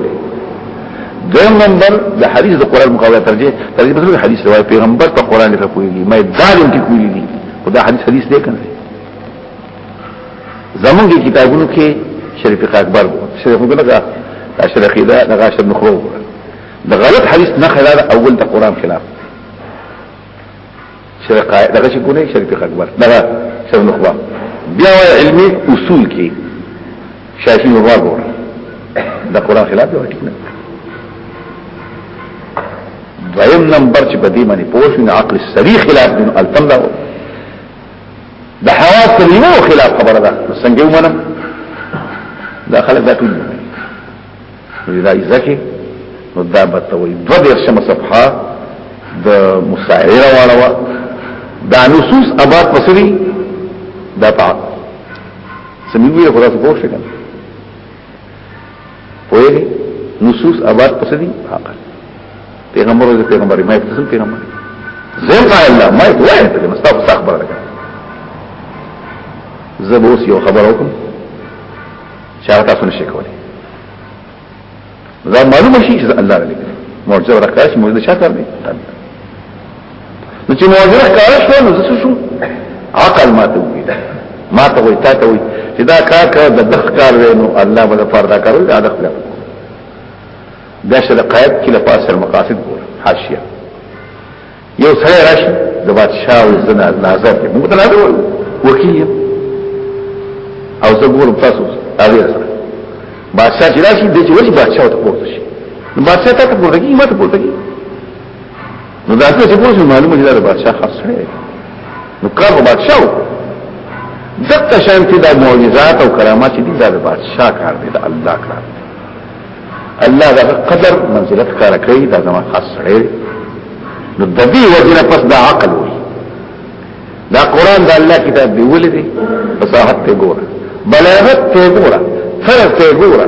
دویم نمبر د حدیث د قران مقابله ترجیح ترجیح په حدیث روایت پیغمبر په قران کې خپويږي مې دا لم کې کوي دي خدا حدیث حدیث دی کنه زمونږ کتابونو کې شریف فقه اکبر شریف فقه لګا اشر عقیده لګا اشر نخبه د غلط حدیث نه خلال اول د قران خلاف شریف قائد دغه چې ګونه شریف فقه اکبر دغه شریف نخبه بیا علمي اصول کې شافعي مبارور د قران خلاف دی ټیک نه دویم نمبر چې بدی باندې پوښتنه عقل سری خلاف دین التم له د حواس تر یو خلاف خبره ده څنګه ومنه دا خلک دا ټول دا ځکه نو دا به ته وي دوه دېر شمه صفحه د مستعری روانه وا دا نصوص اباد پسري دا پاک سمي وي خلاص پوښتنه پوهیږي نصوص آباد پس دي عقل پیغمبر دې پیغمبر ما تاسو پیغمبر زم قال الله ما وای ته مستعف صح خبره ده زبوس یو خبر وکم چې تاسو نشئ کولای دا معلومه شي چې الله لري معجزه راکړي چې موږ د چا کار دی نو چې موجوده کار شو نو څه شو عقل ماته وي ماته وي تاته وي چې دا کار کړه د دغه کار وینو الله به فردا کارو دا د خپل دا شر قائد کې لپاس المقاصد ګور حاشیه یو سره راشي د بادشاہ او زنا ناظر کې موږ ته نه وکیل او زه ګورم تاسو هغه سره بادشاہ چې راشي د چې وځي بادشاہ ته پورته شي بادشاہ ته پورته کیږي ماته پورته کیږي نو دا څه چې پوښتنه معلومه دي دا بادشاہ خاص دی نو کار په بادشاہ وکړ دغه شان کې دا معجزات او کرامات دي دا د بادشاہ کار دی دا الله کار دی الله دا قدر منزلت کار کوي دا زما خاص دی نو د دې وجنه پس دا عقل وي دا قران دا الله کتاب دی ولې دی فصاحت ته ګوره بلاغت ته ګوره فرق ته ګوره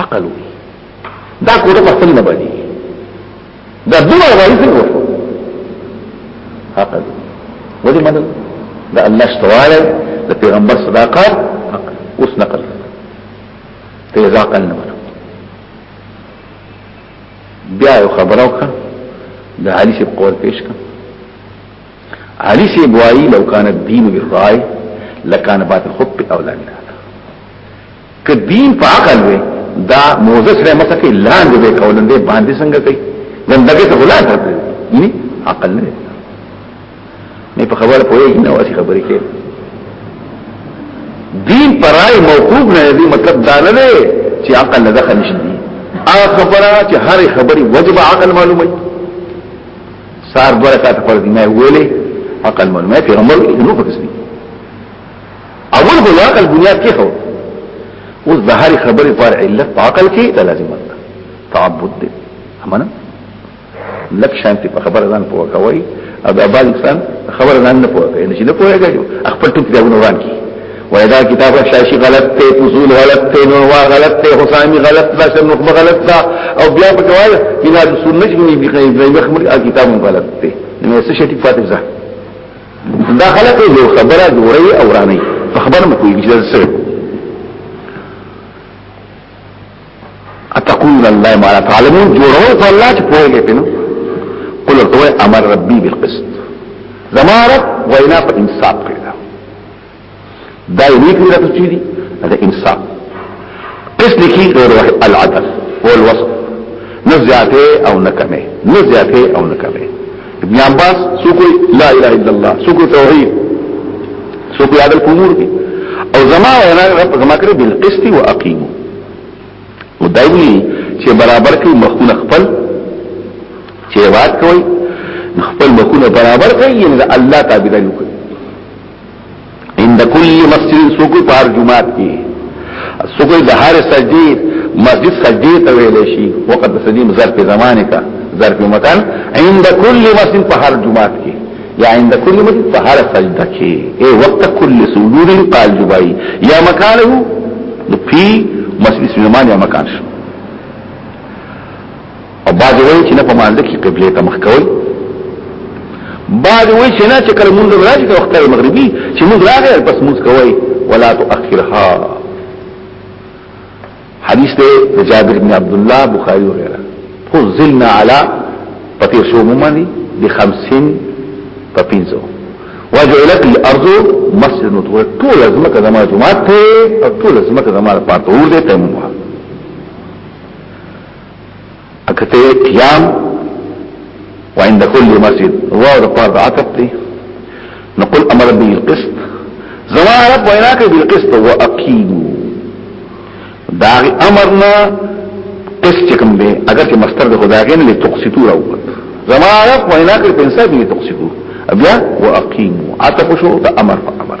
عقل وي دا کوټه په خپل نه باندې دا دوه غوړي څنګه وشو عقل ولې مدد دا الله شتواله د پیغمبر صداقت اوس نقل ته یې عقل نه منو بیا یو خبره وکړه د علي سی قول پیش کړه علي سی بوایي لو کان الدين بالرای لکان باطل خط اولا منها که دین په عقل وي دا موزه سره مسکه لاندې به کولن دې باندې څنګه کوي ګندګي ته خلاص راځي یعنی عقل نه نه په خبره پوهیږي نه واسي خبرې کوي دین پرای موقوف نه دی مطلب دا نه دی چې عقل نه دخل نشي هغه خبره چې هر خبري وجب عقل معلومه سار دوه رکعات فرض نه ویلې عقل معلومه پیغمبر نو پکې اول خو عقل بنیاد کې خو اوس د هر خبرې پر علت په عقل کې ته لازم ده تعبد دې امنه لک شانتي په خبره ځان پوه کوي او دا بل انسان خبره ځان نه پوه کوي نشي نه پوهه کوي خپل ټول کتابونه وران کی وای دا کتاب شاشي غلط ته اصول غلط ته نو وا غلط ته حسامي غلط دا شر نخبه غلط دا او بیا په کوي کتاب سنت کې به کوي دا کتاب غلط ته نو څه شي فاتح ځه دا خلک یو خبره جوړي او راني په خبره مو کوي چې سره اتقول الله ما تعلمون جوړو ته الله چې پوهیږي پینو قل تو امر ربي بالقسط زمارت وینا په انصاف کړی دا یې لیکلي راته چې دي دا انصاف اس لیکي نور واحد العدل والوصف نه زیاته او نه کمه نه زیاته او نه کمه ابن عباس سوکو لا اله الا الله سوکو توحید سوکو عدل امور دي او زما وینا رب زما کړی بالقسط واقیمو او دایوی چې برابر کوي مخونه خپل چې واد کوي خپل مخونه برابر کوي یعنی الله تعالی وکړي عند كل مسجد سوکو پار جمعات کی سوکو د هر سجدی مسجد سجدی ته ویل شي وقت سجدی ظرف زمانه کا ظرف مکان عند كل مسجد په هر جمعات کی یا عند كل مسجد په هر سجده کی اے وقت كل سجود قال جبای یا مکانه فی مسجد زمانه مکان شو او بعد وی چې نه په مانځ کې قبله ته مخ کوي بعد وی چې نه چې کله مونږ راځي ته وخت مغربي چې مونږ راغی پس مونږ کوي ولا تؤخرها حدیث ته جابر بن عبد الله بخاری وغيرها فزلنا على پتیر شو ممانی دی خمسین پا پینزو وجعلت الارض مسجد نطور طول ازمک زمان جماعت تے اور طول ازمک زمان پارتور دے تیموها اکته قیام وعند كل مسجد واو د پاره د عتب دی نقول امر بالقسط زما رب وینا کوي بالقسط واقيم دا امرنا قسط کوم به اگر چې مستر د خدای نه لتقسطو راو زما رب وینا کوي په انسان دي تقسطو بیا واقيم عتب شو د امر په امر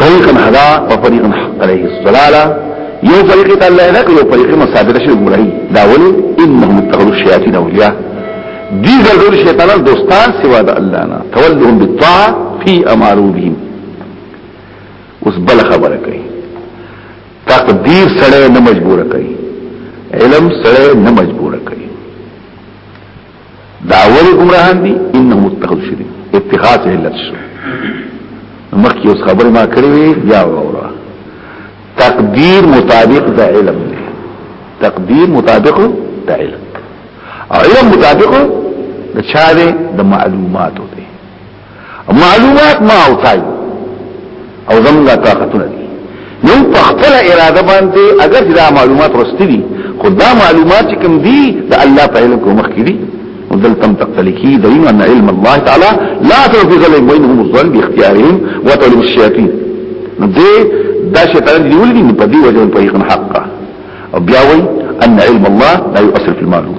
فريقا هدا وفريقا حق عليه الصلاة يو فريق ته الله نه يو فريق مسابقه شي ګمړي دا ولي انهم اتخذوا الشياطين اولياء دي ګرځول شیطانان دوستان سوا د الله نه تولهم بالطاعه في امارو بهم اوس بل خبره کوي تقدیر سره نه مجبور کوي علم سره نه مجبور دا اول گمراهان دي انهم اتخذوا شرک اتخاذ علت شو مخکې اوس خبرې ما کړې وي بیا وره تقدیر مطابق د علم دی تقدیر مطابق د علم علم مطابق د چاره د معلوماتو معلومات ما او تای او زمونږه طاقتونه دي نو په خپل اراده باندې اگر دا معلومات رستی دي خو دا معلومات کوم دي د الله په علم کې مخکې دي ودلتم تقتلكي دليل أن علم الله تعالى لا تلو في ظلم بينهم الظلم باختيارهم وطلب الشياطين دي دا شيطان دي ولدي من بدي وجه طريق حقا بياوي أن علم الله لا يؤثر في المعلوم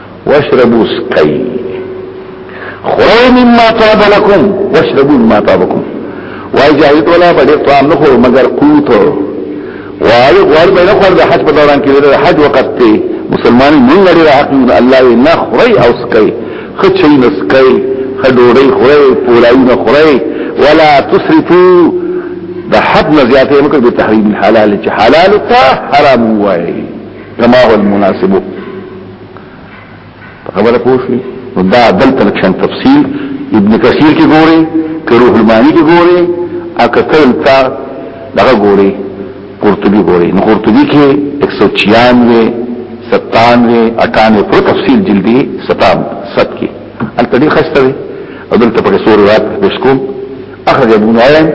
واشربوا سقي خورو مما طاب لكم واشربوا مما طابكم وای جاهد ولا بډې طعام نه خور مگر قوت وای غوړ به نه خور د حج په دوران کې د حج وخت ته مسلمان نه لري حق الله نه خوري او سقي خچې نه سقي خډوري خوري پولای نه خوري ولا تسرفوا د حد نه زیاتې مکه د تحریم الحلال چې حلال ته حرام وای کما هو المناسب خبره پوښي نو دا دلته لکشان تفصیل ابن کثیر کې ګوري که روح المانی کې ګوري اکه تلتا دغه ګوري قرطبي ګوري نو قرطبي کې 196 97 98 پر تفصیل جلدی 7 7 کې التدی خسته وي او دلته په سور روایت پیش کوم اخرج ابن عین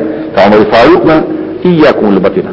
عمر فاروق نه اياكم البتنه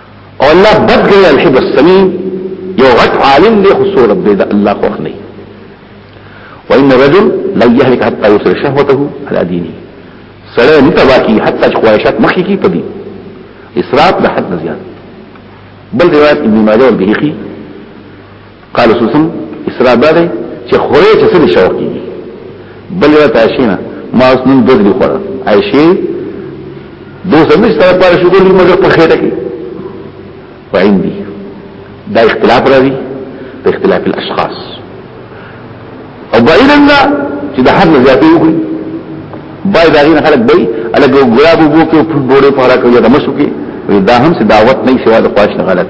او الله بد گئی الحب السمی یو غټ عالم دی خصور رب دی الله خوخ نه وان الرجل لا يهلك حتى يسر شهوته على دينه سره نه تبا کی حتی خواهشات مخی کی پدی اسراف د حد نه زیات بل روایت ابن ماجه او بهقي قال سوسن اسراء دا دی چې خورې چې څه شوق کیږي بل یو تاشینا ما اوس نن دوه دی خوره عائشه دو سمې سره پر شو ګل مګر په خېټه کې وعندي دا اختلاف راځي په اختلاف الاشخاص او بعیدا دا چې د حد زیاتې وکړي بای دا غین خلک بای الګ ګلاب وو کې په ډوړې پاره کوي د مشو کې دا هم څه دعوت نه سوا د خواش نه غلط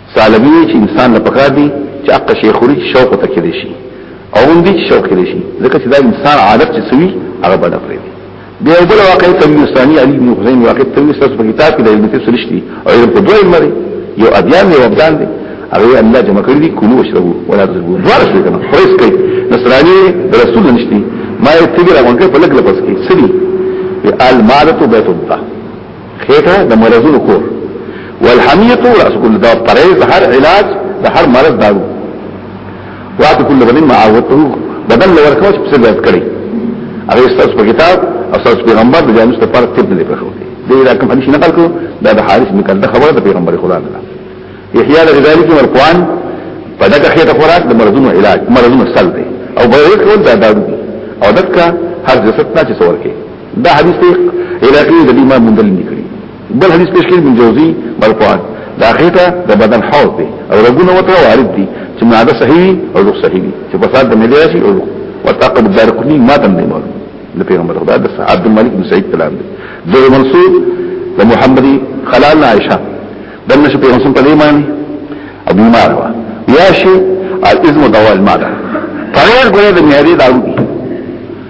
سالبي چې انسان له پکار دي چې اقا شي خوري چې شوق ته کېدې شي او هم دي چې شوق کېدې شي ځکه چې دا انسان عادت چې سوي هغه بل پرې دي د یو بل واقع تمیم ثاني علي بن حسین واقع تمیم سره په کتاب کې د علم تفسیر شتي او یو په دوه علم لري یو ادیان یو ابدان دي هغه الله جمع کړی دي کلو وشربو ولا تزبو دوار شي کنه فرس کوي نصراني رسول نشتي ما یې تیګه راغونډه په لګ لپس کې سړي المالتو بیت الله خېټه د مرزونو کور والحمیه راس کل دا پرې د هر علاج د هر مرض دارو وات کل بدن معاوته بدن لور کوچ په څه درد کړي هغه استاس په کتاب او استاس پیغمبر د جامس په پر طب نه پښو دي دا کوم حدیث نقل کو دا د حارث مکل د خبره د پیغمبر خدا نه احیاء الغزالی کې ورقوان په دغه خېټه خوراک د مرزونو علاج مرزونو سل دی او به یې کول دا دارو او دغه هر جسد نه چې څور کې دا حدیث ته عراقی د امام مندل نکړي بل حدیث پیش کړي من جوزی مرفوعا دا خېټه د بدن حوض دی او رګونه وته وارد دي چې ماده صحیح او روح صحیح دي چې فساد د ملي راشي او روح وتعقب الدار قطني ما تم نه مول د پیغمبر خدا د عبد الملک بن سعید کلام دی د منصور د محمدي خلال عائشه دنه شو پیغمبر په دې معنی او بیمار وا یا شي الاذن دوا الماده طريق ګره د معدې دارو دي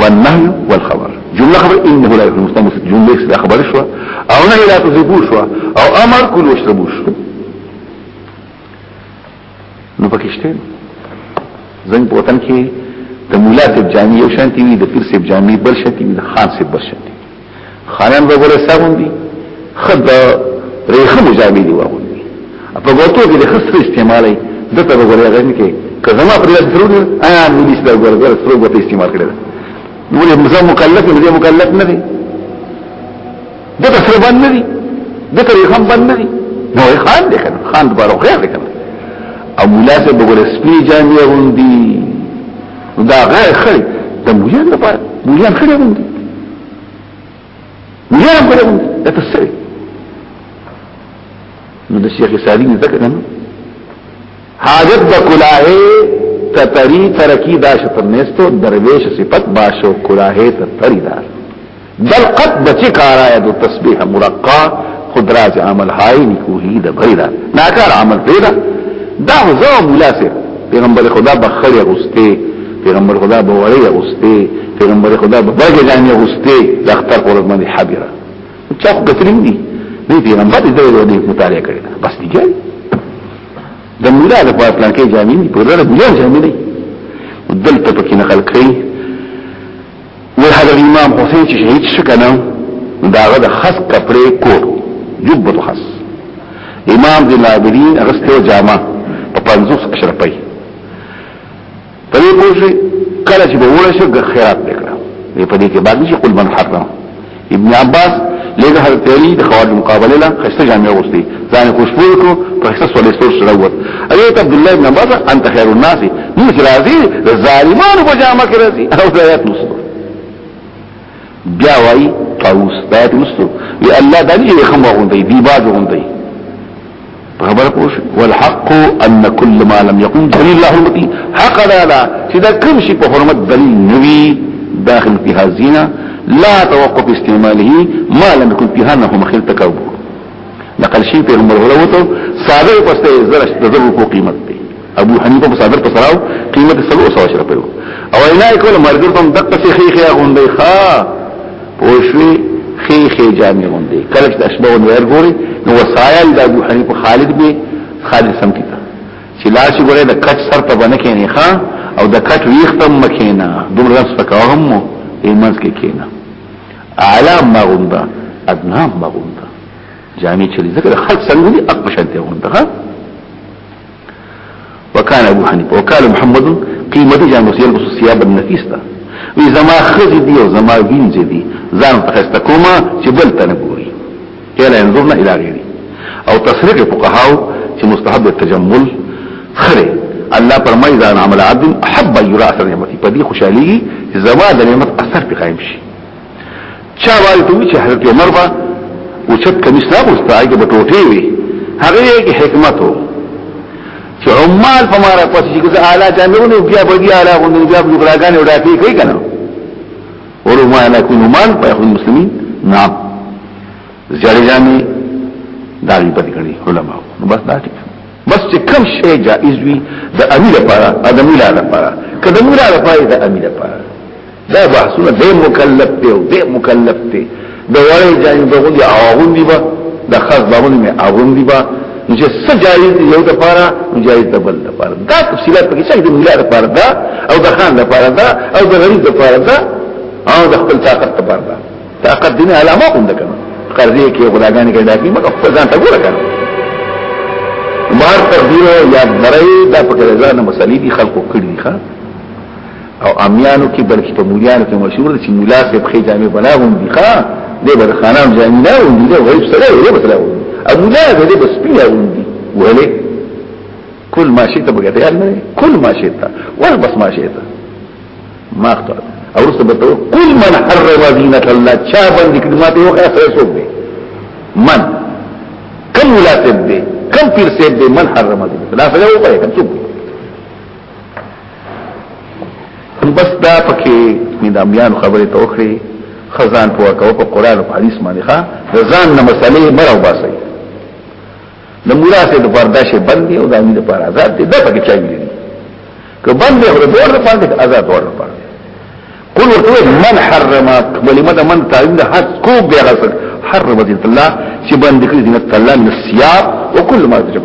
والنهي والخبر جمله خبر انه لا يكون مستنس جمله اكس خبر شو او نهي لا تذبو شو او امر كل واشربو شو نو پکشته زنګ په وطن کې د مولا سیب جامي یو شانتي وي د پیر سیب جامي بل شانتي وي د خان سیب بل شانتي خانان به ګوره ساغون دي خد ریخه مجابې دي واغون دي په ګوتو کې د خسر استعمالي دته به ګوره غن کې که زما پر لاس درو انا نو دې سره ګوره ګوره سره ګوتې استعمال کړل نو دې مزه مکلف دې مکلف نه دي دته سره باندې نه دي دته ریخه باندې نه دي نو خان دې کنه خان بارو خیر دې کنه او ملاسه بګور سپی جامې غوندي دا غیر خړی د مولیان لپاره مولیان خړی مونږ مولیان خړی مونږ دا څه دی نو د شیخ ساری نه ذکر نه حاجت د کلاهه تتری ترکی دا شتر نستو درویش صفت باشو کلاهه تتری دار بل قد بچی کارا یا دو تسبیح مرقا خود راز عمل های نکوهی دا بریدا ناکار عمل پیدا دا زو مولا سے پیغمبر خدا بخری غستے پیغمبر خدا بوری غستے پیغمبر خدا ببرگ جانی غستے دا اختر قرد مندی حبیرا چاک بترین دی دی پیغمبر دی دو دی مطالعه کردی بس دی گئی دا مولا دا پاس لانکی جامعی پر رد ملیون جامعی دلته پکې نقل کړئ وی حضرت امام حسین چې شهید شو کنه داغه د خس کپڑے کوټ جبت خس امام ذی العابدین اغسته جامه په 50 اشر پي په دې پوښي کله چې به وړه شو خیرات وکړه په دې کې باندې چې قل من حرم ابن عباس لږه هر تیری د خوارج مقابله لا خسته جامع وستي ځان خوشبو کو په خسته سولې ستور سره ووت ایت عبد الله ابن عباس انت خير الناس نو راضي ظالمان په جامع کې راضي او د آیات مستو بیا وای طاووس د آیات مستو یا الله دې خمو غوندي دی باز غوندي خبر پوش والحق ان كل ما لم يقم دليل الله حرمتي حق دا لا چې دا کوم شي په حرمت دلیل نوي داخل في هذه لا توقف استعماله ما لم يكن فيها انه مخيل تكبر نقل شي پیغمبر غلوته صادق پسته زرش د ضرب کو قیمت ابو حنیفه په صادر پسراو قیمت سلو سو اشرف یو او اینا کول مرګر تم دق سی خی خی غوندې خا پوشوی خی خی جامع غوندې کله چې اشبه ور ګوري نو وسایل د ابو حنیفه خالد به خالد سم کیتا چې لاش ګوره د کټ سر ته باندې کینې خا او د کټ ویختم مکینا دومره سپکاهم مو ایمنس کې کینا اعلی مغوندا ادنا مغوندا جامې چلی ذکر خلق څنګه دي اق بشان ته وند ها وكان ابو حنيفه وقال محمد قيمه جامې يلبس الثياب النفيسه وی زما خزی دی او زما وینځ دی ځان په خسته کومه چې بل ته نه ګوري الا ينظرنا الى غيري او تصریح فقهاو چې مستحب التجمل خره الله فرمای اذا عمل عبد احب يرى اثر نعمتي په دې خوشالي زما د نعمت اثر په قائم شي چا وایي ته چې حضرت عمر با او چت کمیس نه غوستا هغه په ټوټي وي هغه یې حکمت وو چې عمال په مارا پاتې چې ګزه اعلی جامعونه بیا به دی اعلی غوندې بیا په ګراګان وډا کوي کوي کنه ورو ما نه کوم مان په خپل مسلمانین نه زړه جامي داغي پد کړي علما نو بس دا ټیک بس چې کم شی جائز وي د امیر لپاره ادمي لپاره کله امیر لپاره د امیر لپاره دا بحثونه دې مکلف دی او دې مکلف دی د وړې جنگ دغه دی اغون دی با د خاص باغونه می اغون دی با نو چې څه جایز دی یو د پاره نو جایز د بل د پاره دا تفصيلات پکې څه دي مليار د پاره دا او د خان د پاره دا او د غریب د پاره دا او د خپل طاقت د پاره دا طاقت دې علامه کوم د کنه قرضې کې غلاګانې کې دا کې مګر خپل ځان ته ګوره کنه مار تقدیر یا درې دا پکې ځان مسلې دي خلکو کړی ښا او امیانو کې بلکې په مولیانو کې مشهور دي چې مولا سي په جامع بلاغون دي ښا دې بل خانان جامع نه وندي دې غریب سره دې بس لا وندي او مولا دې بس پیلا وندي ولې كل ما شئت بقيت قال مني كل ما شئت والبس ما شئت ما اختار او رسل بتو كل من حرم زينة الله شابا دي كلمات يوقع سيسوب دي من كم ولا سيب دي كم پير سيب دي من حرم زينة الله فلا وقع كم سوب دي نو بس دا پکې مې د امبيان خبرې ته وکړې خزان په وکاو په قران او حديث باندې ښا د ځان نه مسلې مرو باسي د مولا سي د پرداش بندي او د امي د پر آزاد دي دا پکې چا ویلي که بندي هر دور نه پاندې آزاد ور نه پاندې قل ورته من حرم ولما ده من تعلم ده حد کو بیا رسل حرم دین الله چې باندې کړی دین الله نسیاب وکل ما تجب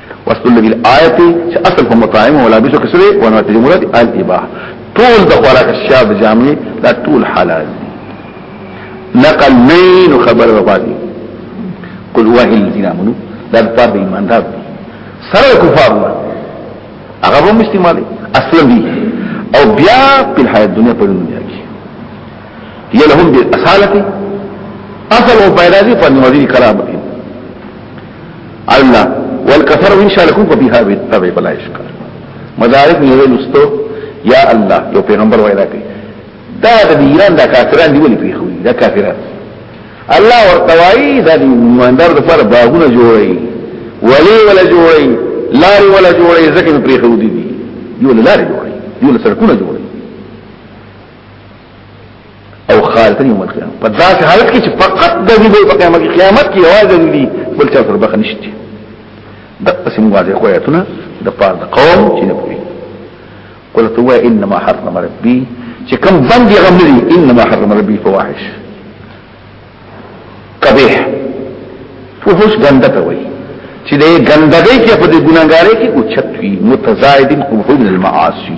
واستدل بالآية چې اصل په مطاعم او لابسو کې سره او نتیجه مراد الاباحه ټول د خوراک الشاب جامع دا ټول حلال نقل مين خبر وبادي قل هو الذين امنوا دا په دې ایمان دا سره کفار نه هغه هم استعمالي اصلا دي او بیا په حیات دنیا په دنیا کې یلهم بالاصاله اصل او پیدا دي په نوازي کرامت الله والكفر ان شاء الله په بها به تبع بلا اشکا مدارک نه لستو یا الله یو پیغمبر وایلا کوي دا د ایران د کافرانو دی ولې پیخوي دا کافرانو الله ورتوای دا د مندر د پر باغونه جوړي ولی ولا جوړي لاري ولا جوړي ځکه پرې خو دي دی یو لاري جوړي یو سرکونه جوړي او خالد یوم القیامه په داسې حالت کې چې فقط د دې په قیامت کې قیامت کې یوازې دي بل څه تر بخ نشته د قسم واځي خو ایتونه د پاره د قوم چې نه پوي قلت هو انما حرم ربي چې کوم باندې غمري انما حرم ربي فواحش قبيح فحش ګنده ته وایي چې د ګندګۍ کې په دې ګناګارۍ کې اوچت وي متزايد قبح من المعاصي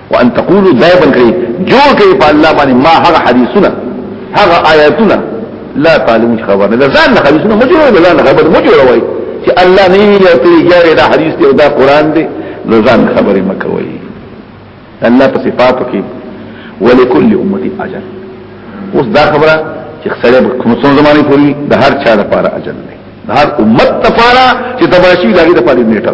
وان تقولوا دائما کوي جوړ کوي په الله باندې ما هغه حدیثونه هغه آیاتونه لا تعلمون خبر نه ځان نه حدیثونه مو جوړوي ځان نه خبر مو جوړوي چې الله نه ویل او تیجاره دا حدیث دی او دا قران دی نو ځان خبرې مکوي الله په صفاتو کې ولکل امه اجل اوس دا خبره چې خسرې کوم څو زمانه پوری د هر چا لپاره اجل دی د هر امت لپاره چې تباشی لاګي د پاره نیټه